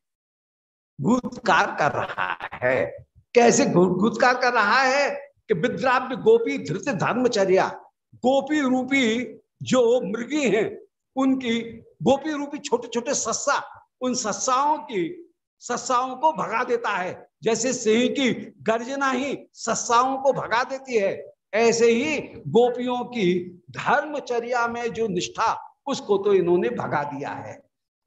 घूतकार कर रहा है। कैसे घूतकार कर रहा है कि विद्राव्य गोपी धृत धर्मचर्या गोपी रूपी जो मृगी हैं, उनकी गोपी रूपी छोटे छोटे सस्सा, उन सस्साओं की, सस्साओं को भगा देता है। जैसे सिंह की गर्जना ही सस्साओं को भगा देती है, ऐसे ही गोपियों की धर्मचर्या में जो निष्ठा, उसको तो इन्होंने भगा दिया है।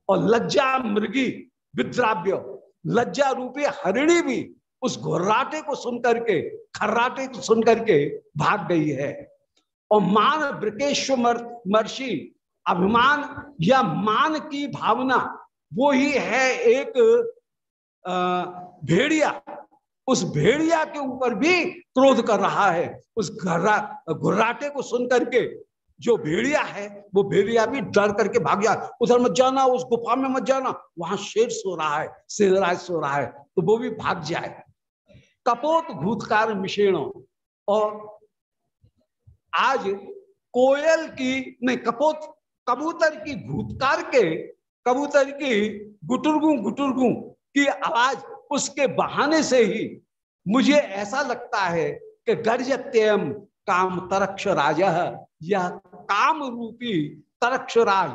और लज्जा मृगी विद्राव्य, लज्जा रूपी हरिणी भी उस घोर्राटे को सुनकर के, खर्राटे को सुनकर के भाग गई है। और मान ब्रकेश्वर मर्षि अभिमान या मान की भावना, वो ही है एक भेड़िया। उस भेड़िया के ऊपर भी क्रोध कर रहा है। उस घर्रा, घुर्राटे को सुन करके जो भेड़िया है, वो भेड़िया भी डर करके भाग गया। उधर मत जाना, उस गुफा में मत जाना। वहाँ शेर सो रहा है, सिंहराज सो रहा है तो वो भी भाग जाए। कपोत भूतकार मिशेणो और आज कोयल की, नहीं, कपोत, कबूतर की भूतकार के, कबूतर की गुटुरगु गुटुरगु की आवाज़ उसके बहाने से ही मुझे ऐसा लगता है कि गर्जत्यम काम तरक्ष राजा, यह काम रूपी तरक्ष राज।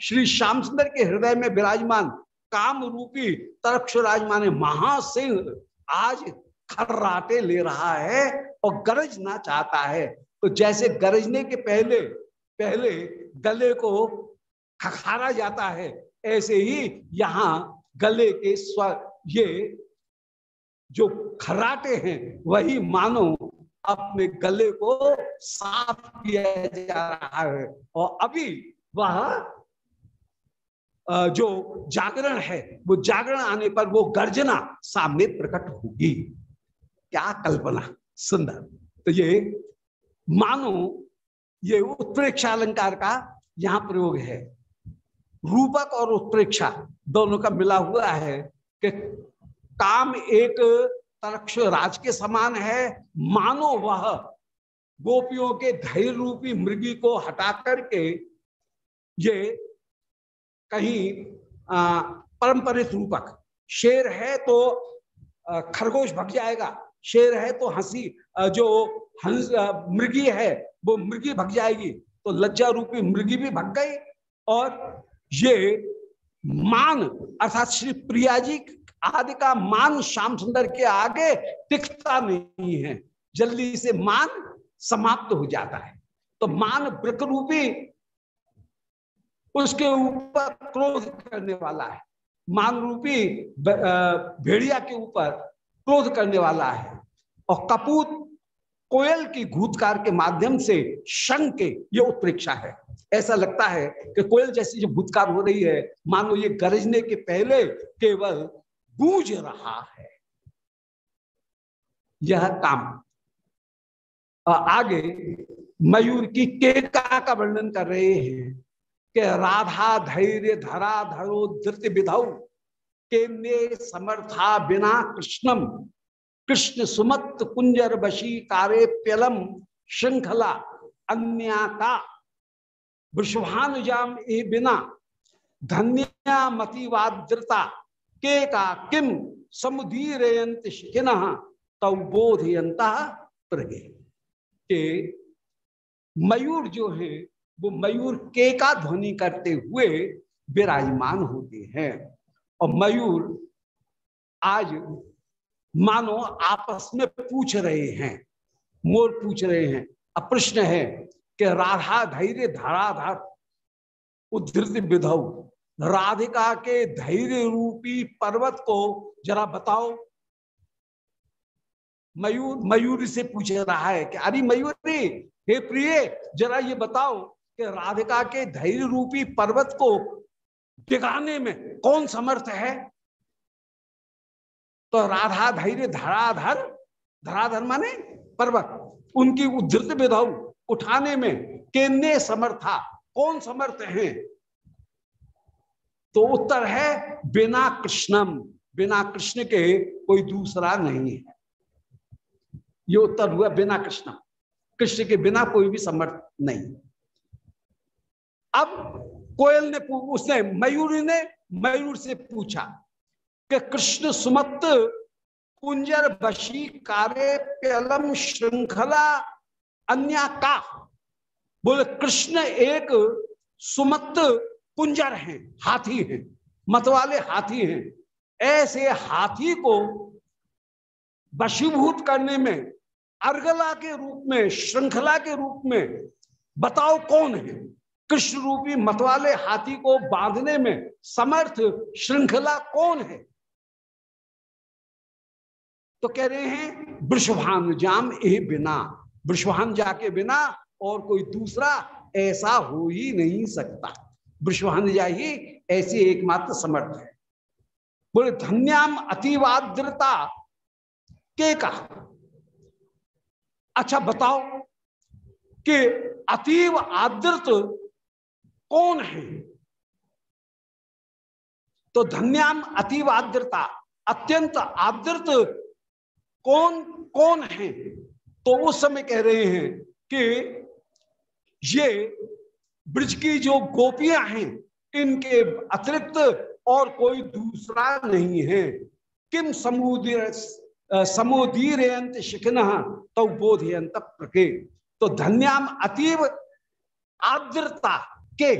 श्री श्याम सुंदर के हृदय में विराजमान काम रूपी तरक्ष राज माने महासिंह आज खर्राटे ले रहा है और गरजना चाहता है। तो जैसे गरजने के पहले पहले गले को खखारा जाता है, ऐसे ही यहाँ गले के स्वर ये जो खराटे हैं, वही मानो अपने गले को साफ़ किया जा रहा है। और अभी वह जो जागरण है, वो जागरण आने पर वो गर्जना सामने प्रकट होगी। क्या कल्पना सुंदर। तो ये मानो, ये उत्प्रेक्षा अलंकार का यहाँ प्रयोग है। रूपक और उत्प्रेक्षा दोनों का मिला हुआ है कि काम एक तरक्ष राज के समान है। मानो वह गोपियों के धैर्य रूपी मृगी को हटा करके ये कहीं परंपरित रूपक। शेर है तो खरगोश भग जाएगा। शेर है तो हँसी जो हंस मृगी है, वो मृगी भग जाएगी। तो लज्जा रूपी मृगी भी भग गई। और ये मान, अर्थात श्री प्रिया जी आदि का मान श्याम सुंदर के आगे टिकता नहीं है। जल्दी से मान समाप्त हो जाता है। तो मान वृक रूपी उसके ऊपर क्रोध करने वाला है। मान रूपी भेड़िया के ऊपर क्रोध करने वाला है। और कपूत कोयल की घूतकार के माध्यम से शंख के ये उत्प्रेक्षा है। ऐसा लगता है कि कोयल जैसी जो भूतकार हो रही है, मानो ये गरजने के पहले केवल गूंज रहा है। यह काम। आगे मयूर की केका का वर्णन कर रहे हैं कि राधा धैर्य धरा धरो धृत विधौ के समर्था बिना कृष्णम कृष्ण सुमत कुंजर बशी कारे प्यलम श्रृंखला अन्या का वृषभानुजाम ए बिना, धन्या मतिवाद्रता के का किम समुदीरयंत शिखिन, तौ बोधयंत प्रगे। के मयूर जो है, वो मयूर के का ध्वनि करते हुए विराजमान होते हैं। और मयूर आज मानो आपस में पूछ रहे हैं, मोर पूछ रहे हैं। अब प्रश्न है कि राधा धैर्य धराधर, उद्धृत विधौ, राधिका के धैर्य रूपी पर्वत को जरा बताओ। मयूर, मयूरी से पूछ रहा है कि अरे मयूरी, हे प्रिय, जरा ये बताओ कि राधिका के धैर्य रूपी पर्वत को टिकाने में कौन समर्थ है? तो राधा धैर्य धराधर धराधर माने पर्वत, उनकी उद्धृत विधौ, उठाने में केन्ने समर्था, कौन समर्थ है? तो उत्तर है बिना कृष्णम, बिना कृष्ण के कोई दूसरा नहीं है। ये उत्तर हुआ बिना कृष्ण कृष्ण के बिना कोई भी समर्थ नहीं। अब कोयल ने उसने मयूरी ने मयूर से पूछा कि कृष्ण सुमत कुंजर बशी कारे प्यलम श्रृंखला अन्य का। बोले, कृष्ण एक सुमत कुंजर हैं, हाथी हैं, मतवाले हाथी हैं। ऐसे हाथी को वशीभूत करने में, अर्गला के रूप में, श्रृंखला के रूप में बताओ कौन है? कृष्ण रूपी मतवाले हाथी को बांधने में समर्थ श्रृंखला कौन है? तो कह रहे हैं, वृषभान जाम ए बिना। वृषभान जाके बिना और कोई दूसरा ऐसा हो ही नहीं सकता। वृषभान जा ही ऐसी एकमात्र समर्थ है। बोले, धन्याम अतिवाद्रता। के का अच्छा बताओ कि अतीव आदृत कौन है? तो धन्याम अतीव आद्रता, अत्यंत आदृत कौन कौन है? तो उस समय कह रहे हैं कि ये ब्रज की जो गोपियाँ हैं, इनके अतिरिक्त और कोई दूसरा नहीं है। किम समुदीर समुदीर समुदीरयंत शिखना तो बोधयंत प्रके। तो धन्याम अतीव आर्द्रता के,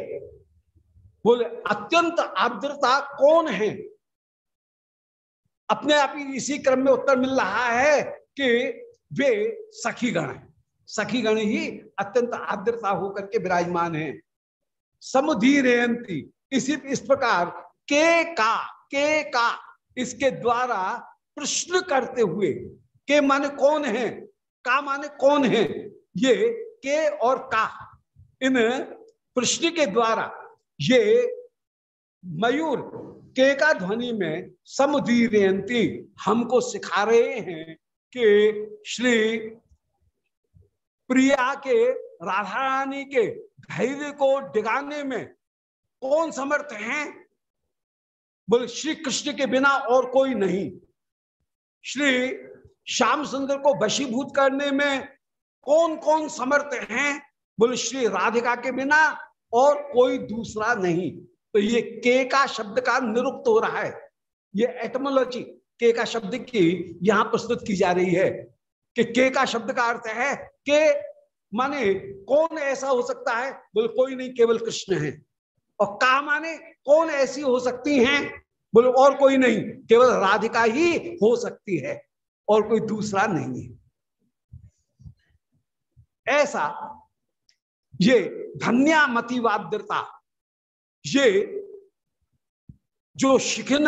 बोले, अत्यंत आर्द्रता कौन है? अपने आप ही इसी क्रम में उत्तर मिल रहा है कि वे सखी गण है। सखी गण ही अत्यंत आर्द्रता होकर के विराजमान है। समुधीरयंती इसी इस प्रकार के का के का, इसके द्वारा प्रश्न करते हुए, के माने कौन है, का माने कौन है, ये के और का, इन प्रश्न के द्वारा ये मयूर के का ध्वनि में समुदीरयंती हमको सिखा रहे हैं कि श्री प्रिया के राधा रानी के धैर्य को डिगाने में कौन समर्थ हैं? बोले, श्री कृष्ण के बिना और कोई नहीं। श्री श्याम सुंदर को वशीभूत करने में कौन कौन समर्थ हैं? बोले, श्री राधिका के बिना और कोई दूसरा नहीं। तो ये के का शब्द का निरुक्त हो रहा है। ये एटमोलॉजी के का शब्द की यहाँ प्रस्तुत की जा रही है कि के का शब्द का अर्थ है के माने कौन ऐसा हो सकता है? बोले, कोई नहीं, केवल कृष्ण है। और का माने कौन ऐसी हो सकती हैं? बोले, और कोई नहीं, केवल राधिका ही हो सकती है और कोई दूसरा नहीं है। ऐसा ये धन्यामतिवाद्रता ये जो शिखन,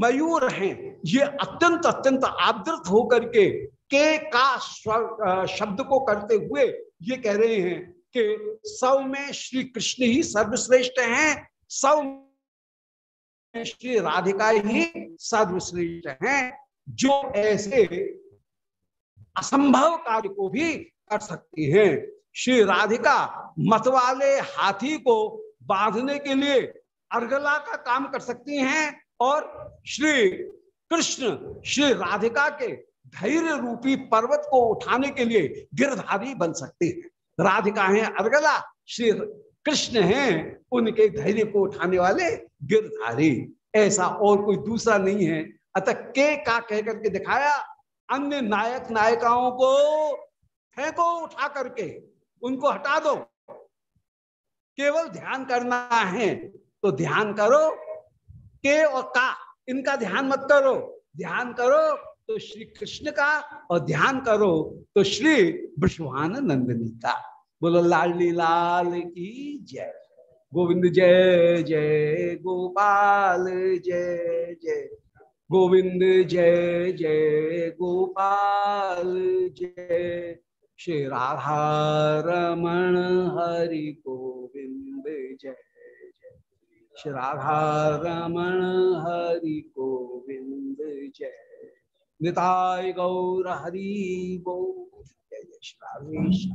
मयूर हैं, ये अत्यंत अत्यंत आदृत होकर के के का शब्द को करते हुए ये कह रहे हैं कि सब में श्री कृष्ण ही सर्वश्रेष्ठ हैं, सब श्री राधिका ही सर्वश्रेष्ठ हैं, जो ऐसे असंभव कार्य को भी कर सकती हैं। श्री राधिका मतवाले हाथी को बांधने के लिए अर्गला का काम कर सकती हैं और श्री कृष्ण, श्री राधिका के धैर्य रूपी पर्वत को उठाने के लिए गिरधारी बन सकती हैं। राधिका है अर्गला श्री कृष्ण हैं उनके धैर्य को उठाने वाले गिरधारी। ऐसा और कोई दूसरा नहीं है। अतः के का कह करके दिखाया, अन्य नायक नायिकाओं को फेंको उठा करके, उनको हटा दो। केवल ध्यान करना है तो ध्यान करो। के और का, इनका ध्यान मत करो। ध्यान करो तो श्री कृष्ण का और ध्यान करो तो श्री विश्वान नंदिनी का बोलो, लाली लाल की जय। गोविंद जय जय गोपाल, जय जय। गोविंद जय जय गोपाल, जय। श्री राधा रमण हरि गोविंद जय जय। श्री राधा रमण हरि गोविंद जय। निताय गौर हरि गौ जय जय श्री